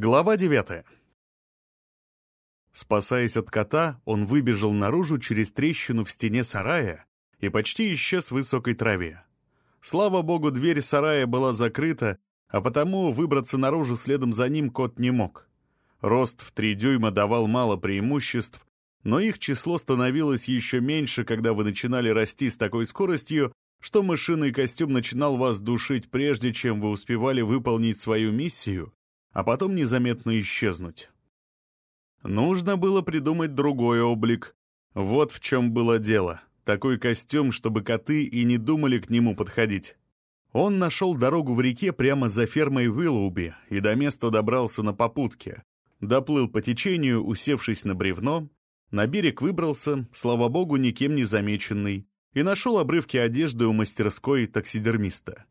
Глава 9. Спасаясь от кота, он выбежал наружу через трещину в стене сарая и почти исчез в высокой траве. Слава богу, дверь сарая была закрыта, а потому выбраться наружу следом за ним кот не мог. Рост в три дюйма давал мало преимуществ, но их число становилось еще меньше, когда вы начинали расти с такой скоростью, что мышиный костюм начинал вас душить прежде, чем вы успевали выполнить свою миссию, а потом незаметно исчезнуть. Нужно было придумать другой облик. Вот в чем было дело. Такой костюм, чтобы коты и не думали к нему подходить. Он нашел дорогу в реке прямо за фермой Уиллоуби и до места добрался на попутке. Доплыл по течению, усевшись на бревно, на берег выбрался, слава богу, никем не замеченный, и нашел обрывки одежды у мастерской таксидермиста.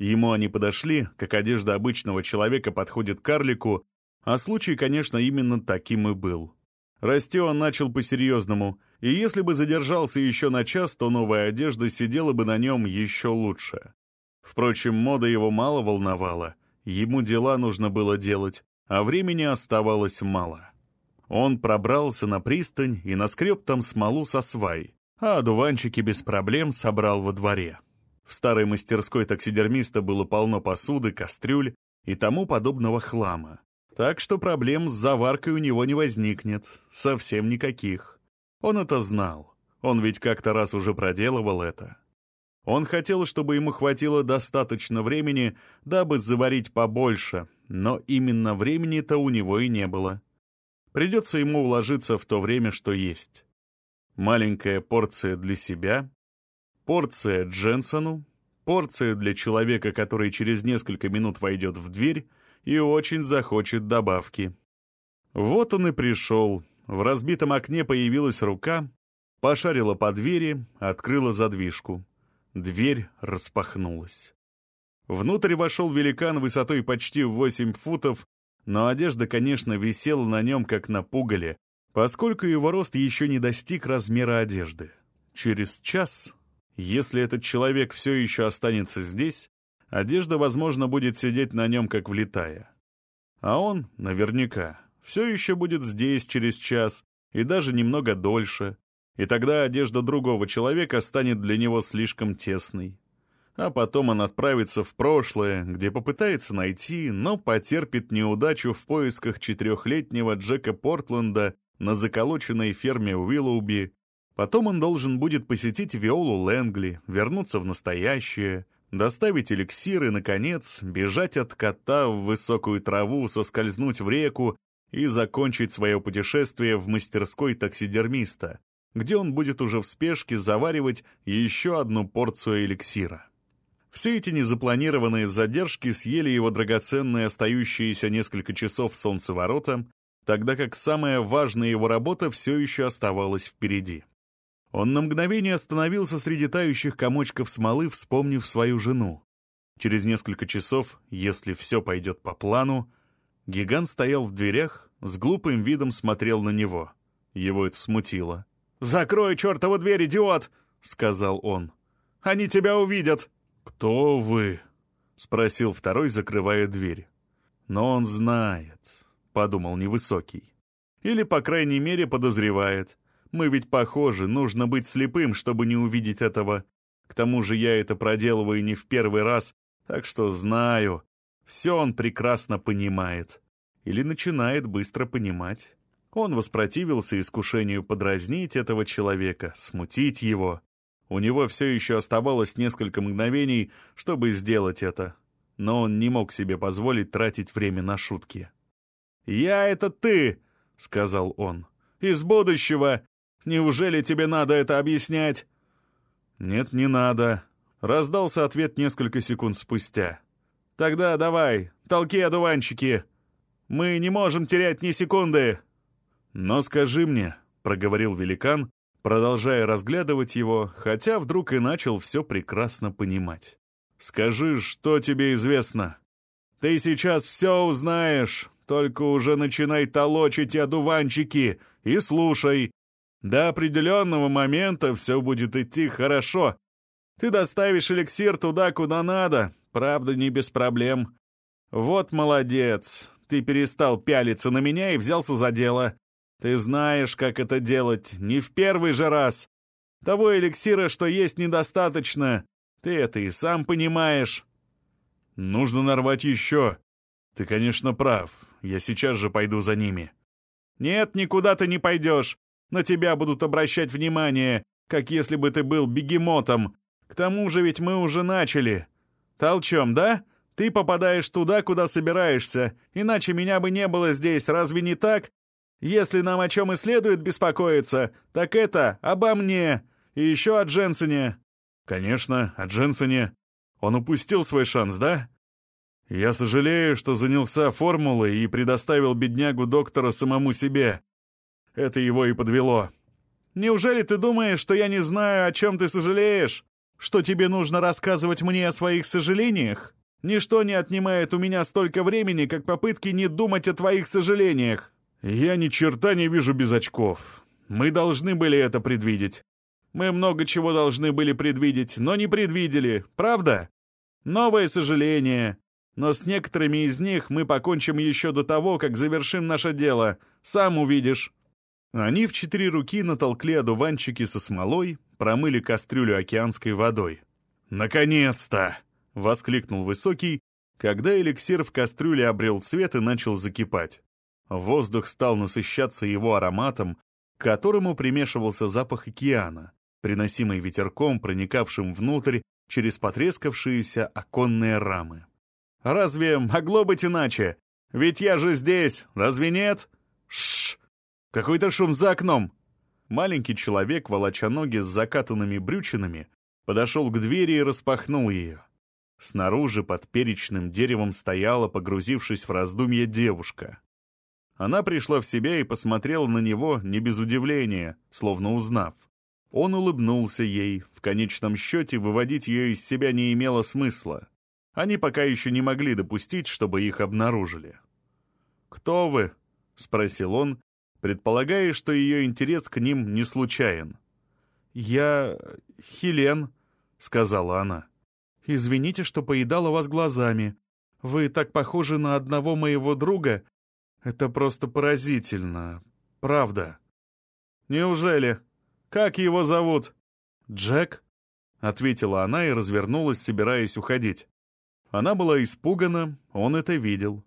Ему они подошли, как одежда обычного человека подходит карлику, а случай, конечно, именно таким и был. Расти он начал по-серьезному, и если бы задержался еще на час, то новая одежда сидела бы на нем еще лучше. Впрочем, мода его мало волновала, ему дела нужно было делать, а времени оставалось мало. Он пробрался на пристань и наскреб там смолу со свай, а одуванчики без проблем собрал во дворе. В старой мастерской таксидермиста было полно посуды, кастрюль и тому подобного хлама. Так что проблем с заваркой у него не возникнет, совсем никаких. Он это знал, он ведь как-то раз уже проделывал это. Он хотел, чтобы ему хватило достаточно времени, дабы заварить побольше, но именно времени-то у него и не было. Придется ему уложиться в то время, что есть. Маленькая порция для себя, порция Дженсону, порция для человека, который через несколько минут войдет в дверь, и очень захочет добавки. Вот он и пришел. В разбитом окне появилась рука, пошарила по двери, открыла задвижку. Дверь распахнулась. Внутрь вошел великан высотой почти в восемь футов, но одежда, конечно, висела на нем, как на пугале, поскольку его рост еще не достиг размера одежды. Через час, если этот человек все еще останется здесь, Одежда, возможно, будет сидеть на нем, как влетая. А он, наверняка, все еще будет здесь через час и даже немного дольше, и тогда одежда другого человека станет для него слишком тесной. А потом он отправится в прошлое, где попытается найти, но потерпит неудачу в поисках четырехлетнего Джека Портленда на заколоченной ферме Уиллоуби. Потом он должен будет посетить Виолу Лэнгли, вернуться в настоящее, доставить эликсир и, наконец, бежать от кота в высокую траву, соскользнуть в реку и закончить свое путешествие в мастерской таксидермиста, где он будет уже в спешке заваривать еще одну порцию эликсира. Все эти незапланированные задержки съели его драгоценные остающиеся несколько часов солнцеворота, тогда как самая важная его работа все еще оставалась впереди. Он на мгновение остановился среди тающих комочков смолы, вспомнив свою жену. Через несколько часов, если все пойдет по плану, гигант стоял в дверях, с глупым видом смотрел на него. Его это смутило. «Закрой чертову дверь, идиот!» — сказал он. «Они тебя увидят!» «Кто вы?» — спросил второй, закрывая дверь. «Но он знает», — подумал невысокий. «Или, по крайней мере, подозревает. Мы ведь похожи, нужно быть слепым, чтобы не увидеть этого. К тому же я это проделываю не в первый раз, так что знаю. Все он прекрасно понимает. Или начинает быстро понимать. Он воспротивился искушению подразнить этого человека, смутить его. У него все еще оставалось несколько мгновений, чтобы сделать это. Но он не мог себе позволить тратить время на шутки. «Я — это ты!» — сказал он. «Из будущего! Неужели тебе надо это объяснять?» «Нет, не надо», — раздался ответ несколько секунд спустя. «Тогда давай, толки одуванчики. Мы не можем терять ни секунды». «Но скажи мне», — проговорил великан, продолжая разглядывать его, хотя вдруг и начал все прекрасно понимать. «Скажи, что тебе известно?» «Ты сейчас все узнаешь, только уже начинай толочить одуванчики и слушай, до определенного момента все будет идти хорошо. Ты доставишь эликсир туда, куда надо, правда, не без проблем. Вот молодец. ты перестал пялиться на меня и взялся за дело. Ты знаешь, как это делать, не в первый же раз. Того эликсира, что есть, недостаточно. Ты это и сам понимаешь. Нужно нарвать еще. Ты, конечно, прав. Я сейчас же пойду за ними. Нет, никуда ты не пойдешь. На тебя будут обращать внимание, как если бы ты был бегемотом. К тому же ведь мы уже начали. Толчем, да? Ты попадаешь туда, куда собираешься, иначе меня бы не было здесь, разве не так? Если нам о чем и следует беспокоиться, так это обо мне и еще о Дженсене». «Конечно, о Дженсене. Он упустил свой шанс, да?» «Я сожалею, что занялся формулой и предоставил беднягу доктора самому себе. Это его и подвело». «Неужели ты думаешь, что я не знаю, о чем ты сожалеешь? Что тебе нужно рассказывать мне о своих сожалениях? Ничто не отнимает у меня столько времени, как попытки не думать о твоих сожалениях». «Я ни черта не вижу без очков. Мы должны были это предвидеть. Мы много чего должны были предвидеть, но не предвидели, правда? Новое сожаление. Но с некоторыми из них мы покончим еще до того, как завершим наше дело. Сам увидишь». Они в четыре руки натолкли одуванчики со смолой, промыли кастрюлю океанской водой. «Наконец-то!» — воскликнул Высокий, когда эликсир в кастрюле обрел цвет и начал закипать. Воздух стал насыщаться его ароматом, к которому примешивался запах океана, приносимый ветерком, проникавшим внутрь через потрескавшиеся оконные рамы. «Разве могло быть иначе? Ведь я же здесь, разве нет?» Шш! Какой-то шум за окном!» Маленький человек, волоча ноги с закатанными брючинами, подошел к двери и распахнул ее. Снаружи под перечным деревом стояла, погрузившись в раздумье, девушка. Она пришла в себя и посмотрела на него не без удивления, словно узнав. Он улыбнулся ей, в конечном счете выводить ее из себя не имело смысла. Они пока еще не могли допустить, чтобы их обнаружили. «Кто вы?» — спросил он, предполагая, что ее интерес к ним не случайен. «Я... Хелен», — сказала она. «Извините, что поедала вас глазами. Вы так похожи на одного моего друга, это просто поразительно. Правда. Неужели? Как его зовут? Джек? Ответила она и развернулась, собираясь уходить. Она была испугана, он это видел.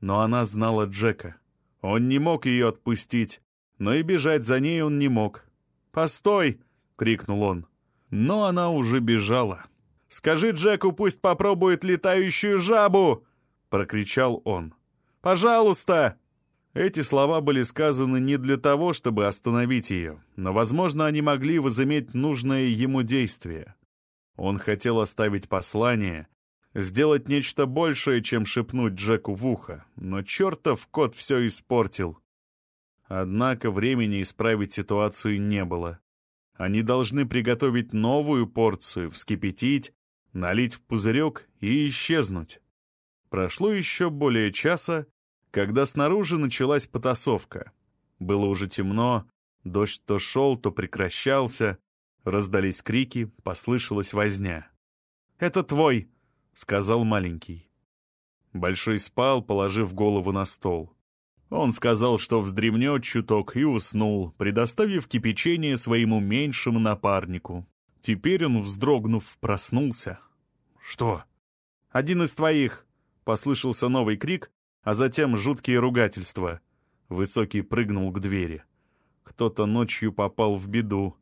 Но она знала Джека. Он не мог ее отпустить, но и бежать за ней он не мог. «Постой!» — крикнул он. Но она уже бежала. «Скажи Джеку, пусть попробует летающую жабу!» — прокричал он. Пожалуйста!» Эти слова были сказаны не для того, чтобы остановить ее, но, возможно, они могли возыметь нужное ему действие. Он хотел оставить послание, сделать нечто большее, чем шепнуть Джеку в ухо, но чертов кот все испортил. Однако времени исправить ситуацию не было. Они должны приготовить новую порцию, вскипятить, налить в пузырек и исчезнуть. Прошло еще более часа, когда снаружи началась потасовка. Было уже темно, дождь то шел, то прекращался, раздались крики, послышалась возня. «Это твой!» — сказал маленький. Большой спал, положив голову на стол. Он сказал, что вздремнет чуток и уснул, предоставив кипячение своему меньшему напарнику. Теперь он, вздрогнув, проснулся. «Что?» «Один из твоих!» Послышался новый крик, а затем жуткие ругательства. Высокий прыгнул к двери. Кто-то ночью попал в беду.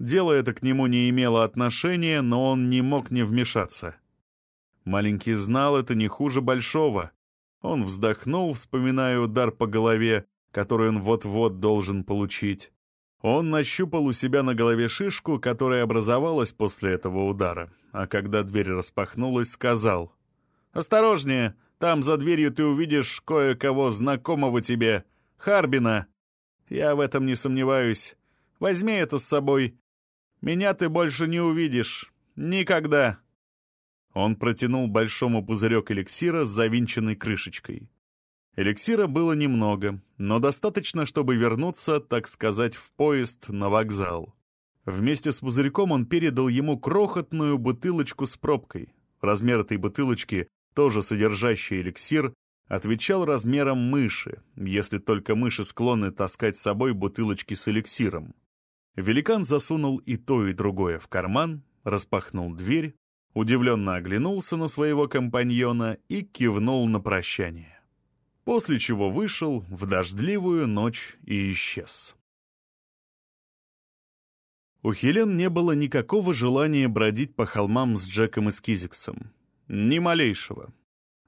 Дело это к нему не имело отношения, но он не мог не вмешаться. Маленький знал это не хуже большого. Он вздохнул, вспоминая удар по голове, который он вот-вот должен получить. Он нащупал у себя на голове шишку, которая образовалась после этого удара, а когда дверь распахнулась, сказал — Осторожнее, там за дверью ты увидишь кое-кого знакомого тебе, Харбина. Я в этом не сомневаюсь. Возьми это с собой. Меня ты больше не увидишь. Никогда. Он протянул большому пузырек эликсира с завинченной крышечкой. Эликсира было немного, но достаточно, чтобы вернуться, так сказать, в поезд на вокзал. Вместе с пузырьком он передал ему крохотную бутылочку с пробкой. Размер этой бутылочки тоже содержащий эликсир, отвечал размером мыши, если только мыши склонны таскать с собой бутылочки с эликсиром. Великан засунул и то, и другое в карман, распахнул дверь, удивленно оглянулся на своего компаньона и кивнул на прощание. После чего вышел в дождливую ночь и исчез. У Хелен не было никакого желания бродить по холмам с Джеком и Скизиксом. Ни малейшего.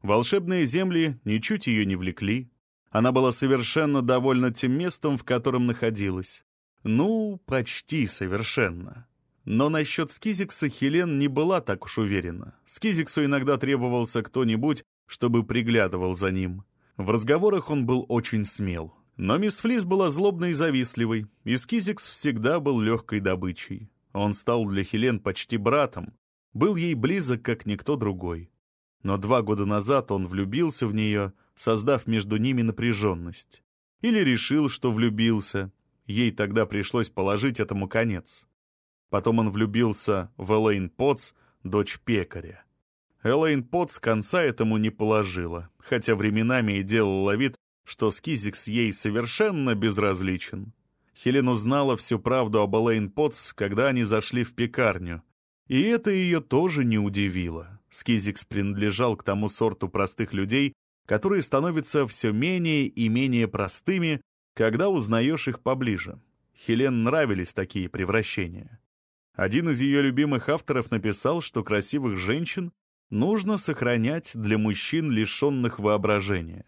Волшебные земли ничуть ее не влекли. Она была совершенно довольна тем местом, в котором находилась. Ну, почти совершенно. Но насчет Скизикса Хелен не была так уж уверена. Скизиксу иногда требовался кто-нибудь, чтобы приглядывал за ним. В разговорах он был очень смел. Но мисс Флис была злобной и завистливой, и Скизикс всегда был легкой добычей. Он стал для Хелен почти братом, был ей близок, как никто другой. Но два года назад он влюбился в нее, создав между ними напряженность. Или решил, что влюбился. Ей тогда пришлось положить этому конец. Потом он влюбился в Элейн Потс, дочь пекаря. Элейн Потс конца этому не положила, хотя временами и делала вид, что Скизикс ей совершенно безразличен. Хелен узнала всю правду об Элейн Потс, когда они зашли в пекарню. И это ее тоже не удивило. Скизикс принадлежал к тому сорту простых людей, которые становятся все менее и менее простыми, когда узнаешь их поближе. Хелен нравились такие превращения. Один из ее любимых авторов написал, что красивых женщин нужно сохранять для мужчин, лишенных воображения.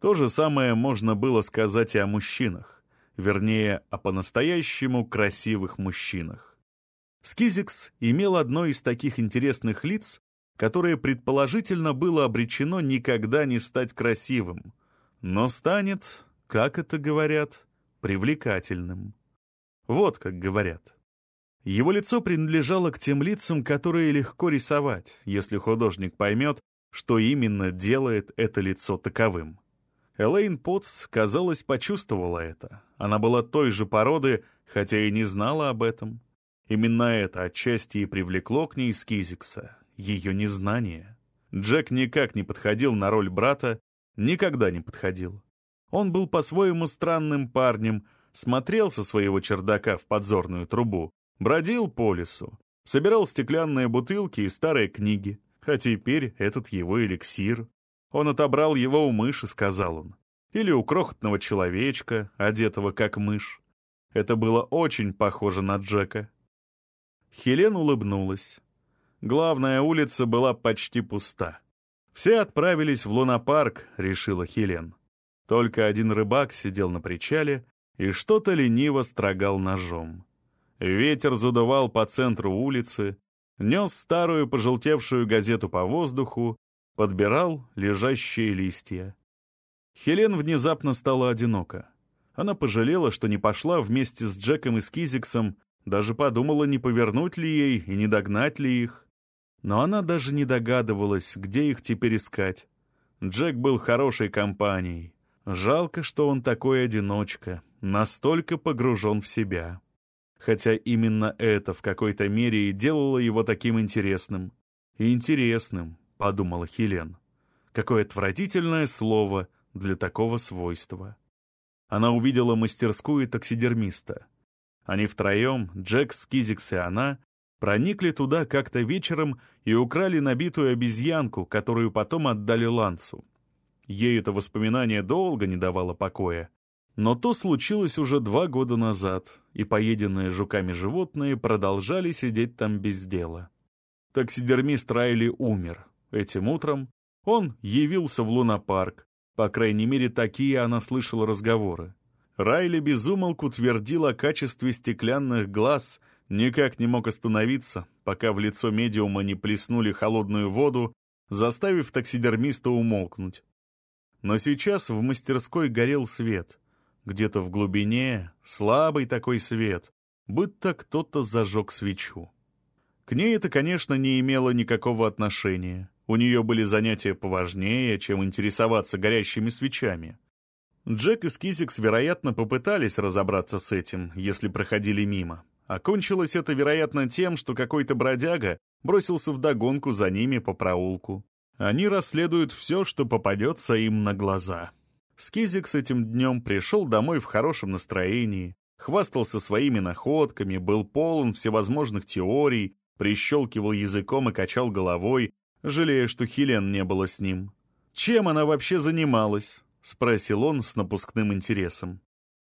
То же самое можно было сказать и о мужчинах, вернее, о по-настоящему красивых мужчинах. Скизикс имел одно из таких интересных лиц, которое предположительно было обречено никогда не стать красивым, но станет, как это говорят, привлекательным. Вот как говорят. Его лицо принадлежало к тем лицам, которые легко рисовать, если художник поймет, что именно делает это лицо таковым. Элейн Потс, казалось, почувствовала это. Она была той же породы, хотя и не знала об этом. Именно это отчасти и привлекло к ней Скизикса, ее незнание. Джек никак не подходил на роль брата, никогда не подходил. Он был по-своему странным парнем, смотрел со своего чердака в подзорную трубу, бродил по лесу, собирал стеклянные бутылки и старые книги. А теперь этот его эликсир. Он отобрал его у мыши, сказал он. Или у крохотного человечка, одетого как мышь. Это было очень похоже на Джека. Хелен улыбнулась. Главная улица была почти пуста. Все отправились в лунопарк, решила Хелен. Только один рыбак сидел на причале и что-то лениво строгал ножом. Ветер задувал по центру улицы, нес старую пожелтевшую газету по воздуху, подбирал лежащие листья. Хелен внезапно стала одинока. Она пожалела, что не пошла вместе с Джеком и Скизиксом, даже подумала, не повернуть ли ей и не догнать ли их. Но она даже не догадывалась, где их теперь искать. Джек был хорошей компанией. Жалко, что он такой одиночка, настолько погружен в себя. Хотя именно это в какой-то мере и делало его таким интересным. Интересным, — подумала Хелен. Какое отвратительное слово для такого свойства. Она увидела мастерскую таксидермиста. Они втроем, Джек, Скизикс и она, проникли туда как-то вечером и украли набитую обезьянку, которую потом отдали Лансу. Ей это воспоминание долго не давало покоя. Но то случилось уже два года назад, и поеденные жуками животные продолжали сидеть там без дела. Таксидермист Райли умер, Этим утром он явился в лунопарк. По крайней мере, такие она слышала разговоры. Райли безумолку твердил о качестве стеклянных глаз, никак не мог остановиться, пока в лицо медиума не плеснули холодную воду, заставив таксидермиста умолкнуть. Но сейчас в мастерской горел свет. Где-то в глубине слабый такой свет, будто кто-то зажег свечу. К ней это, конечно, не имело никакого отношения. У нее были занятия поважнее, чем интересоваться горящими свечами. Джек и Скизикс, вероятно, попытались разобраться с этим, если проходили мимо. Окончилось это, вероятно, тем, что какой-то бродяга бросился вдогонку за ними по проулку. Они расследуют все, что попадется им на глаза. Скизик с этим днем пришел домой в хорошем настроении, хвастался своими находками, был полон всевозможных теорий, прищелкивал языком и качал головой, жалея, что Хелен не было с ним. «Чем она вообще занималась?» — спросил он с напускным интересом.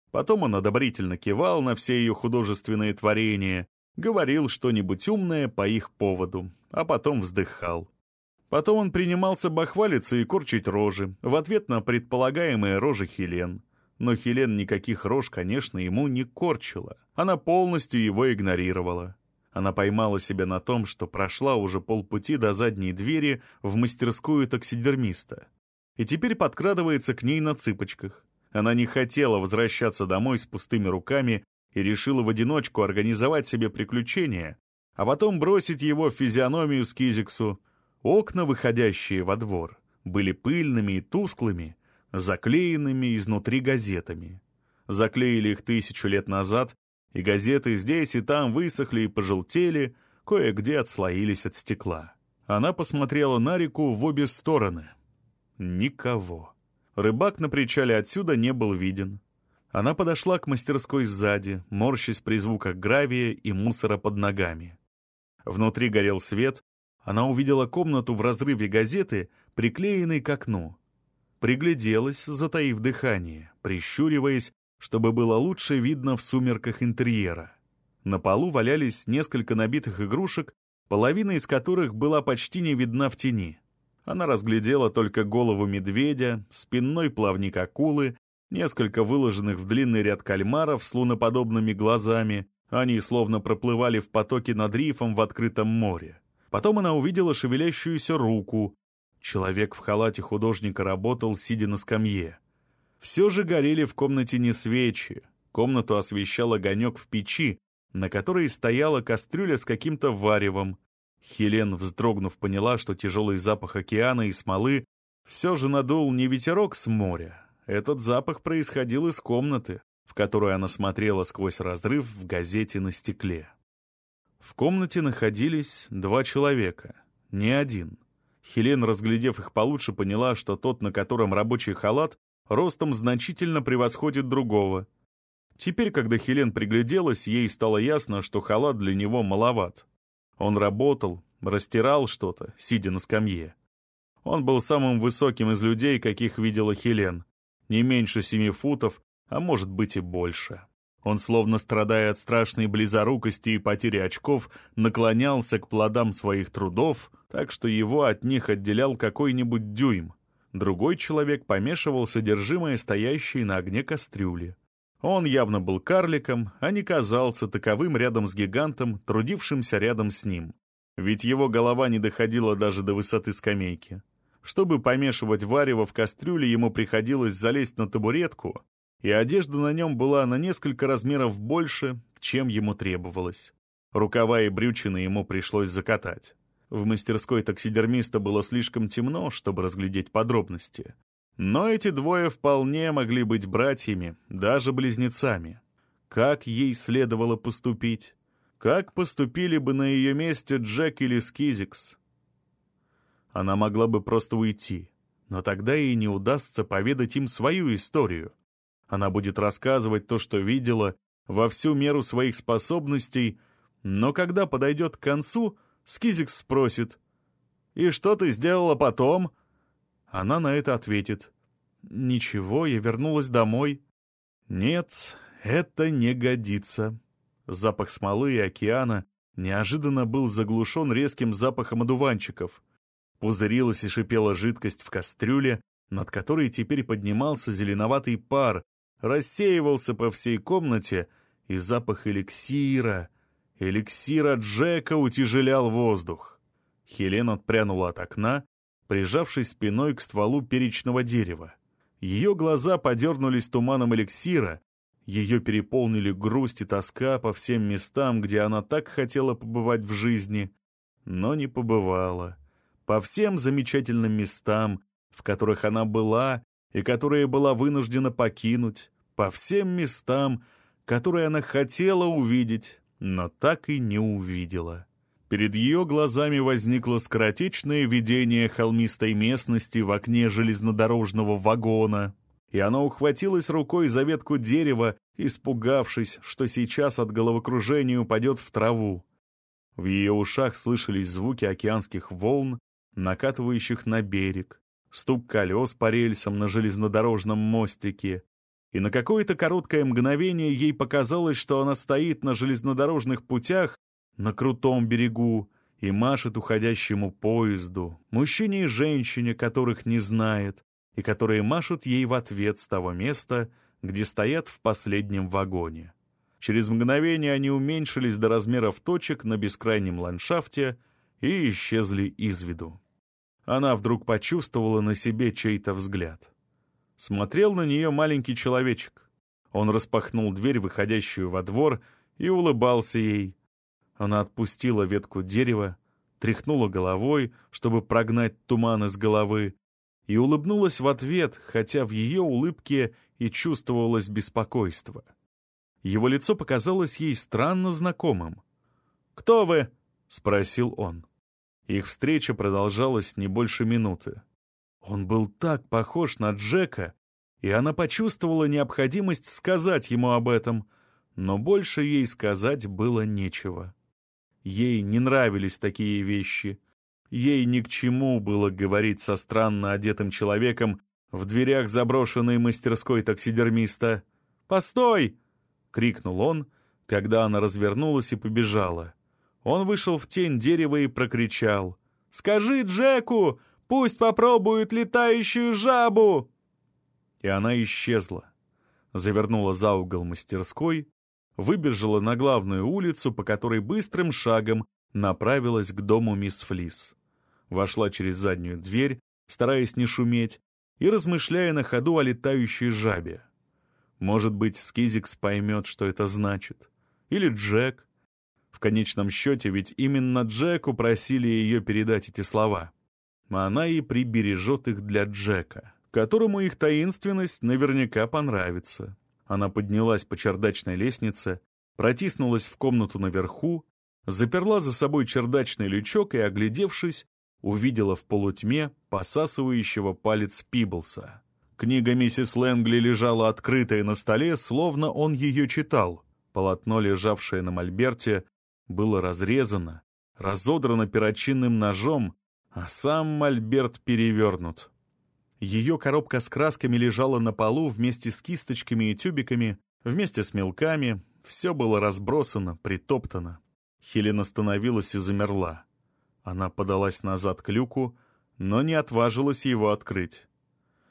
Потом он одобрительно кивал на все ее художественные творения, говорил что-нибудь умное по их поводу, а потом вздыхал. Потом он принимался бахвалиться и корчить рожи, в ответ на предполагаемые рожи Хелен. Но Хелен никаких рож, конечно, ему не корчила. Она полностью его игнорировала. Она поймала себя на том, что прошла уже полпути до задней двери в мастерскую таксидермиста. И теперь подкрадывается к ней на цыпочках. Она не хотела возвращаться домой с пустыми руками и решила в одиночку организовать себе приключения, а потом бросить его в физиономию Скизиксу. Окна, выходящие во двор, были пыльными и тусклыми, заклеенными изнутри газетами. Заклеили их тысячу лет назад, и газеты здесь и там высохли и пожелтели, кое-где отслоились от стекла. Она посмотрела на реку в обе стороны. Никого. Рыбак на причале отсюда не был виден. Она подошла к мастерской сзади, морщась при звуках гравия и мусора под ногами. Внутри горел свет, она увидела комнату в разрыве газеты, приклеенной к окну. Пригляделась, затаив дыхание, прищуриваясь, чтобы было лучше видно в сумерках интерьера. На полу валялись несколько набитых игрушек, половина из которых была почти не видна в тени. Она разглядела только голову медведя, спинной плавник акулы, несколько выложенных в длинный ряд кальмаров с луноподобными глазами. Они словно проплывали в потоке над рифом в открытом море. Потом она увидела шевелящуюся руку. Человек в халате художника работал, сидя на скамье. Все же горели в комнате не свечи. Комнату освещал огонек в печи, на которой стояла кастрюля с каким-то варевом, Хелен, вздрогнув, поняла, что тяжелый запах океана и смолы все же надул не ветерок с моря. Этот запах происходил из комнаты, в которую она смотрела сквозь разрыв в газете на стекле. В комнате находились два человека, не один. Хелен, разглядев их получше, поняла, что тот, на котором рабочий халат, ростом значительно превосходит другого. Теперь, когда Хелен пригляделась, ей стало ясно, что халат для него маловат. Он работал, растирал что-то, сидя на скамье. Он был самым высоким из людей, каких видела Хелен. Не меньше семи футов, а может быть и больше. Он, словно страдая от страшной близорукости и потери очков, наклонялся к плодам своих трудов, так что его от них отделял какой-нибудь дюйм. Другой человек помешивал содержимое стоящей на огне кастрюли. Он явно был карликом, а не казался таковым рядом с гигантом, трудившимся рядом с ним. Ведь его голова не доходила даже до высоты скамейки. Чтобы помешивать варево в кастрюле, ему приходилось залезть на табуретку, и одежда на нем была на несколько размеров больше, чем ему требовалось. Рукава и брючины ему пришлось закатать. В мастерской таксидермиста было слишком темно, чтобы разглядеть подробности. Но эти двое вполне могли быть братьями, даже близнецами. Как ей следовало поступить? Как поступили бы на ее месте Джек или Скизикс? Она могла бы просто уйти, но тогда ей не удастся поведать им свою историю. Она будет рассказывать то, что видела, во всю меру своих способностей, но когда подойдет к концу, Скизикс спросит, «И что ты сделала потом?» Она на это ответит. «Ничего, я вернулась домой». «Нет, это не годится». Запах смолы и океана неожиданно был заглушен резким запахом одуванчиков. Пузырилась и шипела жидкость в кастрюле, над которой теперь поднимался зеленоватый пар, рассеивался по всей комнате, и запах эликсира, эликсира Джека утяжелял воздух. Хелен отпрянула от окна прижавшись спиной к стволу перечного дерева. Ее глаза подернулись туманом эликсира, ее переполнили грусть и тоска по всем местам, где она так хотела побывать в жизни, но не побывала. По всем замечательным местам, в которых она была и которые была вынуждена покинуть, по всем местам, которые она хотела увидеть, но так и не увидела. Перед ее глазами возникло скоротечное видение холмистой местности в окне железнодорожного вагона, и она ухватилась рукой за ветку дерева, испугавшись, что сейчас от головокружения упадет в траву. В ее ушах слышались звуки океанских волн, накатывающих на берег, стук колес по рельсам на железнодорожном мостике, и на какое-то короткое мгновение ей показалось, что она стоит на железнодорожных путях на крутом берегу и машет уходящему поезду, мужчине и женщине, которых не знает, и которые машут ей в ответ с того места, где стоят в последнем вагоне. Через мгновение они уменьшились до размеров точек на бескрайнем ландшафте и исчезли из виду. Она вдруг почувствовала на себе чей-то взгляд. Смотрел на нее маленький человечек. Он распахнул дверь, выходящую во двор, и улыбался ей. Она отпустила ветку дерева, тряхнула головой, чтобы прогнать туман из головы, и улыбнулась в ответ, хотя в ее улыбке и чувствовалось беспокойство. Его лицо показалось ей странно знакомым. «Кто вы?» — спросил он. Их встреча продолжалась не больше минуты. Он был так похож на Джека, и она почувствовала необходимость сказать ему об этом, но больше ей сказать было нечего. Ей не нравились такие вещи. Ей ни к чему было говорить со странно одетым человеком в дверях заброшенной мастерской таксидермиста. «Постой!» — крикнул он, когда она развернулась и побежала. Он вышел в тень дерева и прокричал. «Скажи Джеку, пусть попробует летающую жабу!» И она исчезла. Завернула за угол мастерской, выбежала на главную улицу, по которой быстрым шагом направилась к дому мисс Флис. Вошла через заднюю дверь, стараясь не шуметь, и размышляя на ходу о летающей жабе. Может быть, Скизикс поймет, что это значит. Или Джек. В конечном счете, ведь именно Джеку просили ее передать эти слова. А она и прибережет их для Джека, которому их таинственность наверняка понравится. Она поднялась по чердачной лестнице, протиснулась в комнату наверху, заперла за собой чердачный лючок и, оглядевшись, увидела в полутьме посасывающего палец Пиблса. Книга миссис Лэнгли лежала открытая на столе, словно он ее читал. Полотно, лежавшее на мольберте, было разрезано, разодрано перочинным ножом, а сам мольберт перевернут. Ее коробка с красками лежала на полу вместе с кисточками и тюбиками, вместе с мелками, все было разбросано, притоптано. Хелен остановилась и замерла. Она подалась назад к люку, но не отважилась его открыть.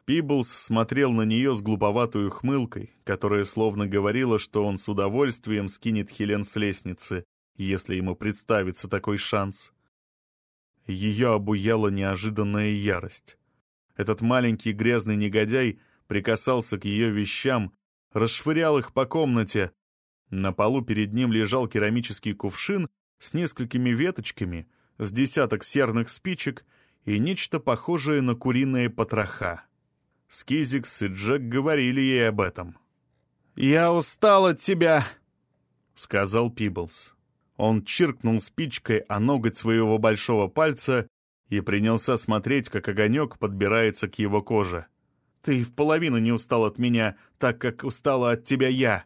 Пиблс смотрел на нее с глуповатой хмылкой, которая словно говорила, что он с удовольствием скинет Хелен с лестницы, если ему представится такой шанс. Ее обуяла неожиданная ярость. Этот маленький грязный негодяй прикасался к ее вещам, расшвырял их по комнате. На полу перед ним лежал керамический кувшин с несколькими веточками, с десяток серных спичек и нечто похожее на куриные потроха. Скизикс и Джек говорили ей об этом. «Я устал от тебя», — сказал Пиблс. Он чиркнул спичкой о ноготь своего большого пальца и принялся смотреть, как огонек подбирается к его коже. «Ты в половину не устал от меня, так как устала от тебя я!»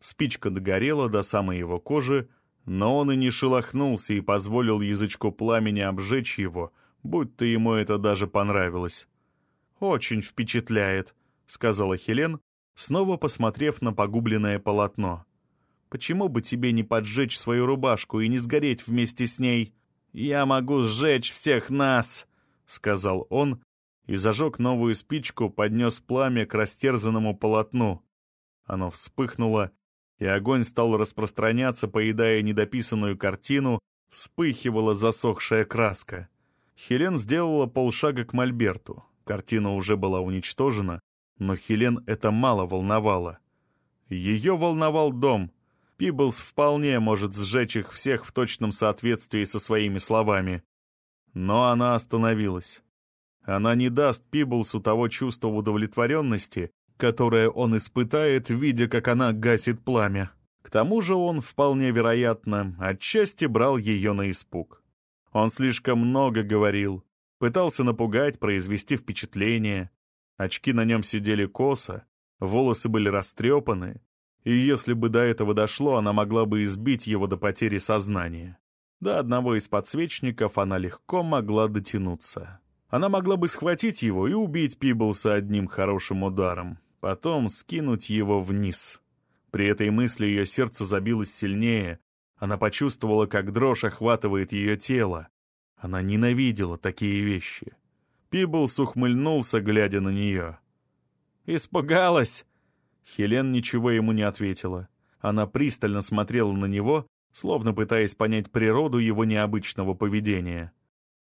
Спичка догорела до самой его кожи, но он и не шелохнулся и позволил язычку пламени обжечь его, будто ему это даже понравилось. «Очень впечатляет», — сказала Хелен, снова посмотрев на погубленное полотно. «Почему бы тебе не поджечь свою рубашку и не сгореть вместе с ней?» «Я могу сжечь всех нас!» — сказал он, и зажег новую спичку, поднес пламя к растерзанному полотну. Оно вспыхнуло, и огонь стал распространяться, поедая недописанную картину, вспыхивала засохшая краска. Хелен сделала полшага к мольберту. Картина уже была уничтожена, но Хелен это мало волновало. Ее волновал дом — Пиблс вполне может сжечь их всех в точном соответствии со своими словами. Но она остановилась. Она не даст Пиблсу того чувства удовлетворенности, которое он испытает, видя, как она гасит пламя. К тому же он, вполне вероятно, отчасти брал ее на испуг. Он слишком много говорил, пытался напугать, произвести впечатление. Очки на нем сидели косо, волосы были растрепаны, и если бы до этого дошло, она могла бы избить его до потери сознания. До одного из подсвечников она легко могла дотянуться. Она могла бы схватить его и убить Пиблса одним хорошим ударом, потом скинуть его вниз. При этой мысли ее сердце забилось сильнее, она почувствовала, как дрожь охватывает ее тело. Она ненавидела такие вещи. Пиблс ухмыльнулся, глядя на нее. «Испугалась!» Хелен ничего ему не ответила. Она пристально смотрела на него, словно пытаясь понять природу его необычного поведения.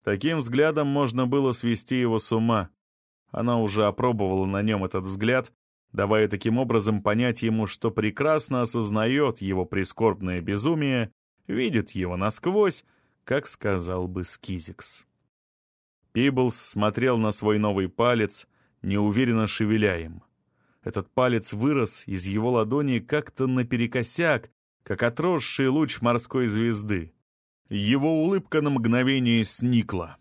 Таким взглядом можно было свести его с ума. Она уже опробовала на нем этот взгляд, давая таким образом понять ему, что прекрасно осознает его прискорбное безумие, видит его насквозь, как сказал бы Скизикс. Пиблс смотрел на свой новый палец, неуверенно шевеля им. Этот палец вырос из его ладони как-то наперекосяк, как отросший луч морской звезды. Его улыбка на мгновение сникла.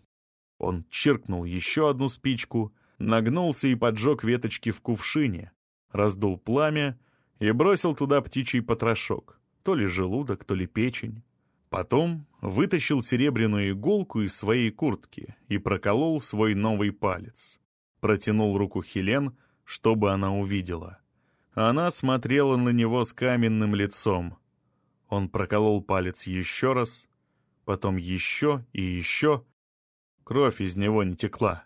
Он чиркнул еще одну спичку, нагнулся и поджег веточки в кувшине, раздул пламя и бросил туда птичий потрошок, то ли желудок, то ли печень. Потом вытащил серебряную иголку из своей куртки и проколол свой новый палец. Протянул руку Хелен, чтобы она увидела. Она смотрела на него с каменным лицом. Он проколол палец еще раз, потом еще и еще. Кровь из него не текла.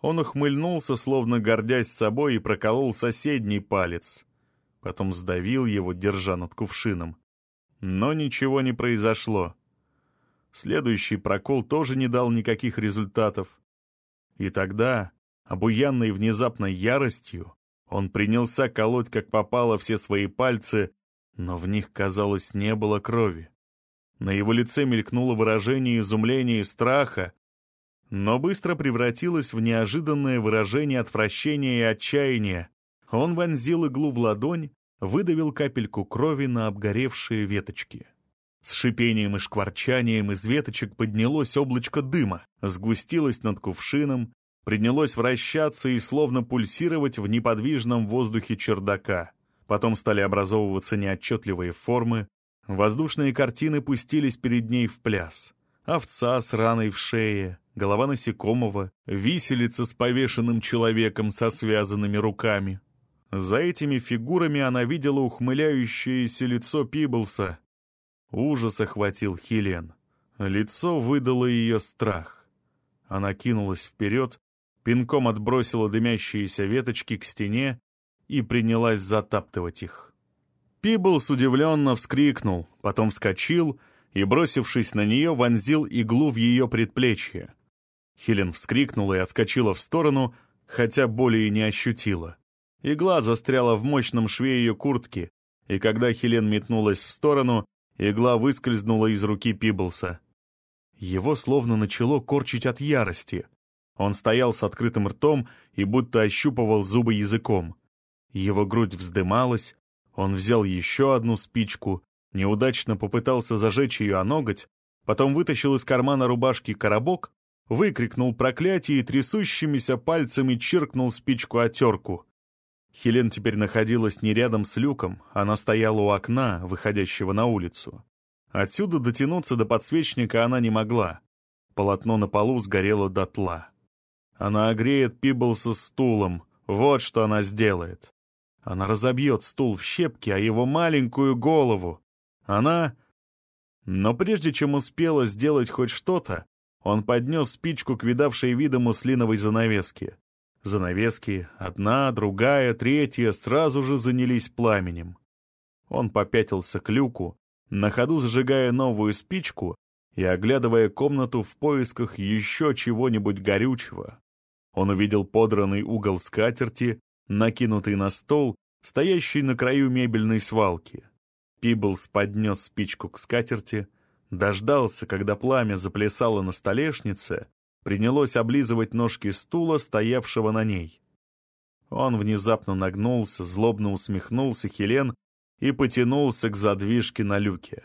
Он ухмыльнулся, словно гордясь собой, и проколол соседний палец. Потом сдавил его, держа над кувшином. Но ничего не произошло. Следующий прокол тоже не дал никаких результатов. И тогда, обуянный внезапной яростью, он принялся колоть как попало все свои пальцы, но в них, казалось, не было крови. На его лице мелькнуло выражение изумления и страха, но быстро превратилось в неожиданное выражение отвращения и отчаяния. Он вонзил иглу в ладонь, выдавил капельку крови на обгоревшие веточки. С шипением и шкварчанием из веточек поднялось облачко дыма, сгустилось над кувшином, принялось вращаться и словно пульсировать в неподвижном воздухе чердака. Потом стали образовываться неотчетливые формы, воздушные картины пустились перед ней в пляс. Овца с раной в шее, голова насекомого, виселица с повешенным человеком со связанными руками. За этими фигурами она видела ухмыляющееся лицо Пиблса. Ужас охватил Хелен. Лицо выдало ее страх. Она кинулась вперед, пинком отбросила дымящиеся веточки к стене и принялась затаптывать их. Пиблс удивленно вскрикнул, потом вскочил и, бросившись на нее, вонзил иглу в ее предплечье. Хелен вскрикнула и отскочила в сторону, хотя боли и не ощутила. Игла застряла в мощном шве ее куртки, и когда Хелен метнулась в сторону, игла выскользнула из руки Пиблса. Его словно начало корчить от ярости. Он стоял с открытым ртом и будто ощупывал зубы языком. Его грудь вздымалась, он взял еще одну спичку, неудачно попытался зажечь ее о ноготь, потом вытащил из кармана рубашки коробок, выкрикнул проклятие и трясущимися пальцами чиркнул спичку о терку. Хелен теперь находилась не рядом с люком, она стояла у окна, выходящего на улицу. Отсюда дотянуться до подсвечника она не могла. Полотно на полу сгорело дотла. Она огреет Пиблса стулом, вот что она сделает. Она разобьет стул в щепки, а его маленькую голову. Она... Но прежде чем успела сделать хоть что-то, он поднес спичку к видавшей вида муслиновой занавеске. Занавески, одна, другая, третья, сразу же занялись пламенем. Он попятился к люку, на ходу зажигая новую спичку и оглядывая комнату в поисках еще чего-нибудь горючего. Он увидел подранный угол скатерти, накинутый на стол, стоящий на краю мебельной свалки. Пиблс поднес спичку к скатерти, дождался, когда пламя заплясало на столешнице, принялось облизывать ножки стула, стоявшего на ней. Он внезапно нагнулся, злобно усмехнулся Хелен и потянулся к задвижке на люке.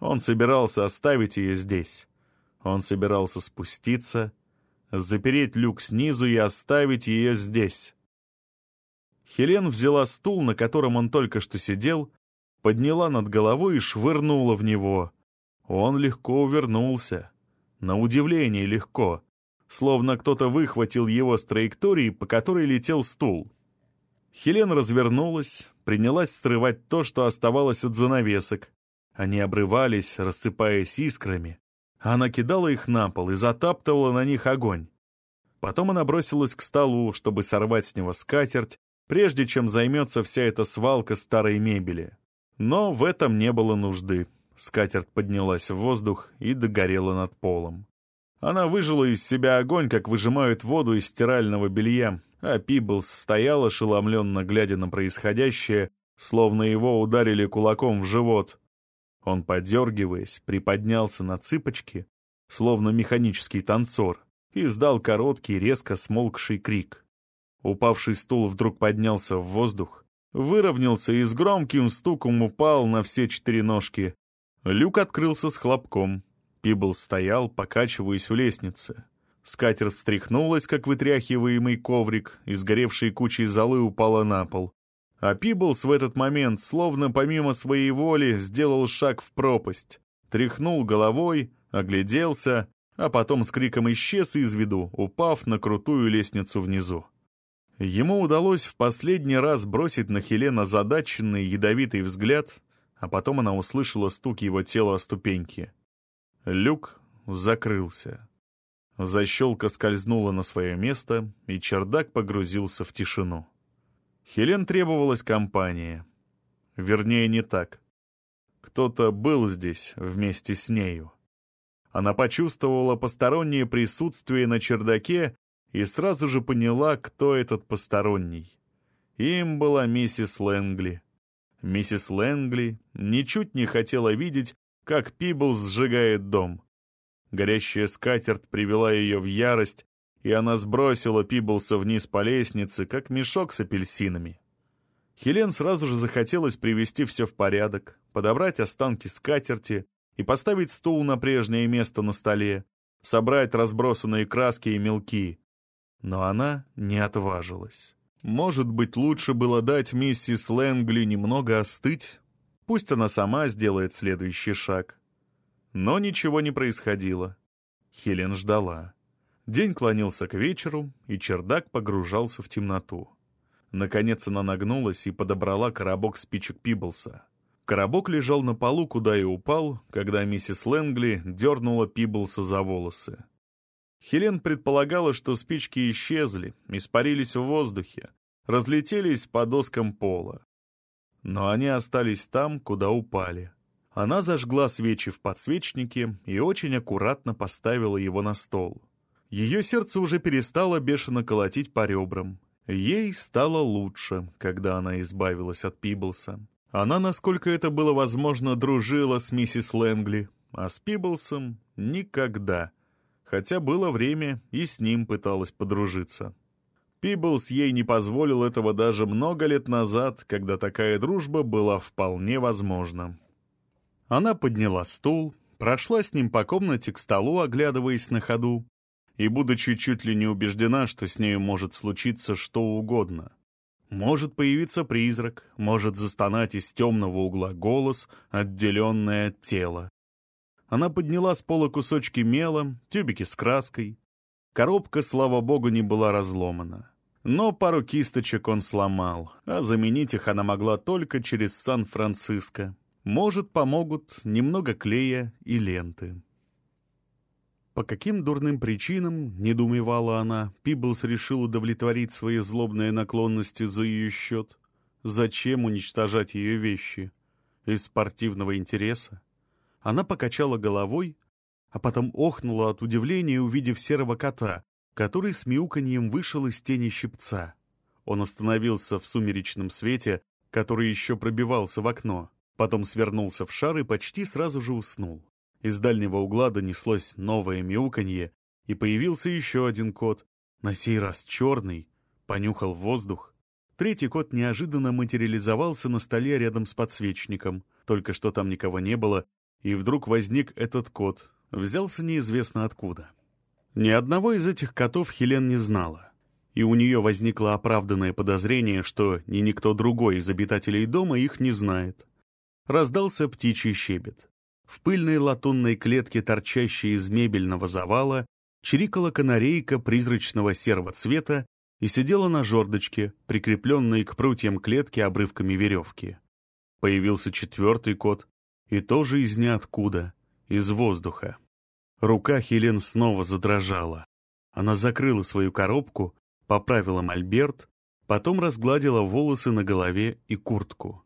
Он собирался оставить ее здесь. Он собирался спуститься, запереть люк снизу и оставить ее здесь. Хелен взяла стул, на котором он только что сидел, подняла над головой и швырнула в него. Он легко увернулся. На удивление легко. Словно кто-то выхватил его с траектории, по которой летел стул. Хелен развернулась, принялась срывать то, что оставалось от занавесок. Они обрывались, рассыпаясь искрами. Она кидала их на пол и затаптывала на них огонь. Потом она бросилась к столу, чтобы сорвать с него скатерть, прежде чем займется вся эта свалка старой мебели. Но в этом не было нужды. Скатерть поднялась в воздух и догорела над полом. Она выжила из себя огонь, как выжимают воду из стирального белья, а Пиблс стоял ошеломленно, глядя на происходящее, словно его ударили кулаком в живот. Он, подергиваясь, приподнялся на цыпочки, словно механический танцор, и издал короткий, резко смолкший крик. Упавший стул вдруг поднялся в воздух, выровнялся и с громким стуком упал на все четыре ножки. Люк открылся с хлопком. Пибл стоял, покачиваясь у лестницы. Скатерть встряхнулась, как вытряхиваемый коврик, и сгоревшей кучей золы упала на пол. А Пиблс в этот момент, словно помимо своей воли, сделал шаг в пропасть. Тряхнул головой, огляделся, а потом с криком исчез из виду, упав на крутую лестницу внизу. Ему удалось в последний раз бросить на Хелена задаченный ядовитый взгляд, а потом она услышала стук его тела о ступеньки. Люк закрылся. Защелка скользнула на свое место, и чердак погрузился в тишину. Хелен требовалась компания. Вернее, не так. Кто-то был здесь вместе с нею. Она почувствовала постороннее присутствие на чердаке и сразу же поняла, кто этот посторонний. Им была миссис Лэнгли. Миссис Лэнгли ничуть не хотела видеть, как Пиблс сжигает дом. Горящая скатерть привела ее в ярость, и она сбросила Пиблса вниз по лестнице, как мешок с апельсинами. Хелен сразу же захотелось привести все в порядок, подобрать останки скатерти и поставить стул на прежнее место на столе, собрать разбросанные краски и мелки. Но она не отважилась. Может быть, лучше было дать миссис Лэнгли немного остыть? Пусть она сама сделает следующий шаг. Но ничего не происходило. Хелен ждала. День клонился к вечеру, и чердак погружался в темноту. Наконец она нагнулась и подобрала коробок спичек Пиблса. Коробок лежал на полу, куда и упал, когда миссис Лэнгли дернула Пиблса за волосы. Хелен предполагала, что спички исчезли, испарились в воздухе, разлетелись по доскам пола. Но они остались там, куда упали. Она зажгла свечи в подсвечнике и очень аккуратно поставила его на стол. Ее сердце уже перестало бешено колотить по ребрам. Ей стало лучше, когда она избавилась от Пиблса. Она, насколько это было возможно, дружила с миссис Лэнгли, а с Пиблсом — никогда. Хотя было время, и с ним пыталась подружиться. Пиблс ей не позволил этого даже много лет назад, когда такая дружба была вполне возможна. Она подняла стул, прошла с ним по комнате к столу, оглядываясь на ходу, и, будучи чуть ли не убеждена, что с нею может случиться что угодно. Может появиться призрак, может застонать из темного угла голос, отделенный от тела. Она подняла с пола кусочки мела, тюбики с краской. Коробка, слава богу, не была разломана. Но пару кисточек он сломал, а заменить их она могла только через Сан-Франциско. Может, помогут немного клея и ленты. По каким дурным причинам, недоумевала она, Пиблс решил удовлетворить свои злобные наклонности за ее счет? Зачем уничтожать ее вещи? Из спортивного интереса? Она покачала головой, а потом охнула от удивления, увидев серого кота, который с мяуканьем вышел из тени щипца. Он остановился в сумеречном свете, который еще пробивался в окно. Потом свернулся в шар и почти сразу же уснул. Из дальнего угла донеслось новое мяуканье, и появился еще один кот, на сей раз черный, понюхал воздух. Третий кот неожиданно материализовался на столе рядом с подсвечником. Только что там никого не было, и вдруг возник этот кот. Взялся неизвестно откуда. Ни одного из этих котов Хелен не знала. И у нее возникло оправданное подозрение, что ни никто другой из обитателей дома их не знает. Раздался птичий щебет. В пыльной латунной клетке, торчащей из мебельного завала, чирикала канарейка призрачного серого цвета и сидела на жердочке, прикрепленной к прутьям клетки обрывками веревки. Появился четвертый кот, и тоже из ниоткуда, из воздуха. Рука Хелен снова задрожала. Она закрыла свою коробку, поправила мольберт, потом разгладила волосы на голове и куртку.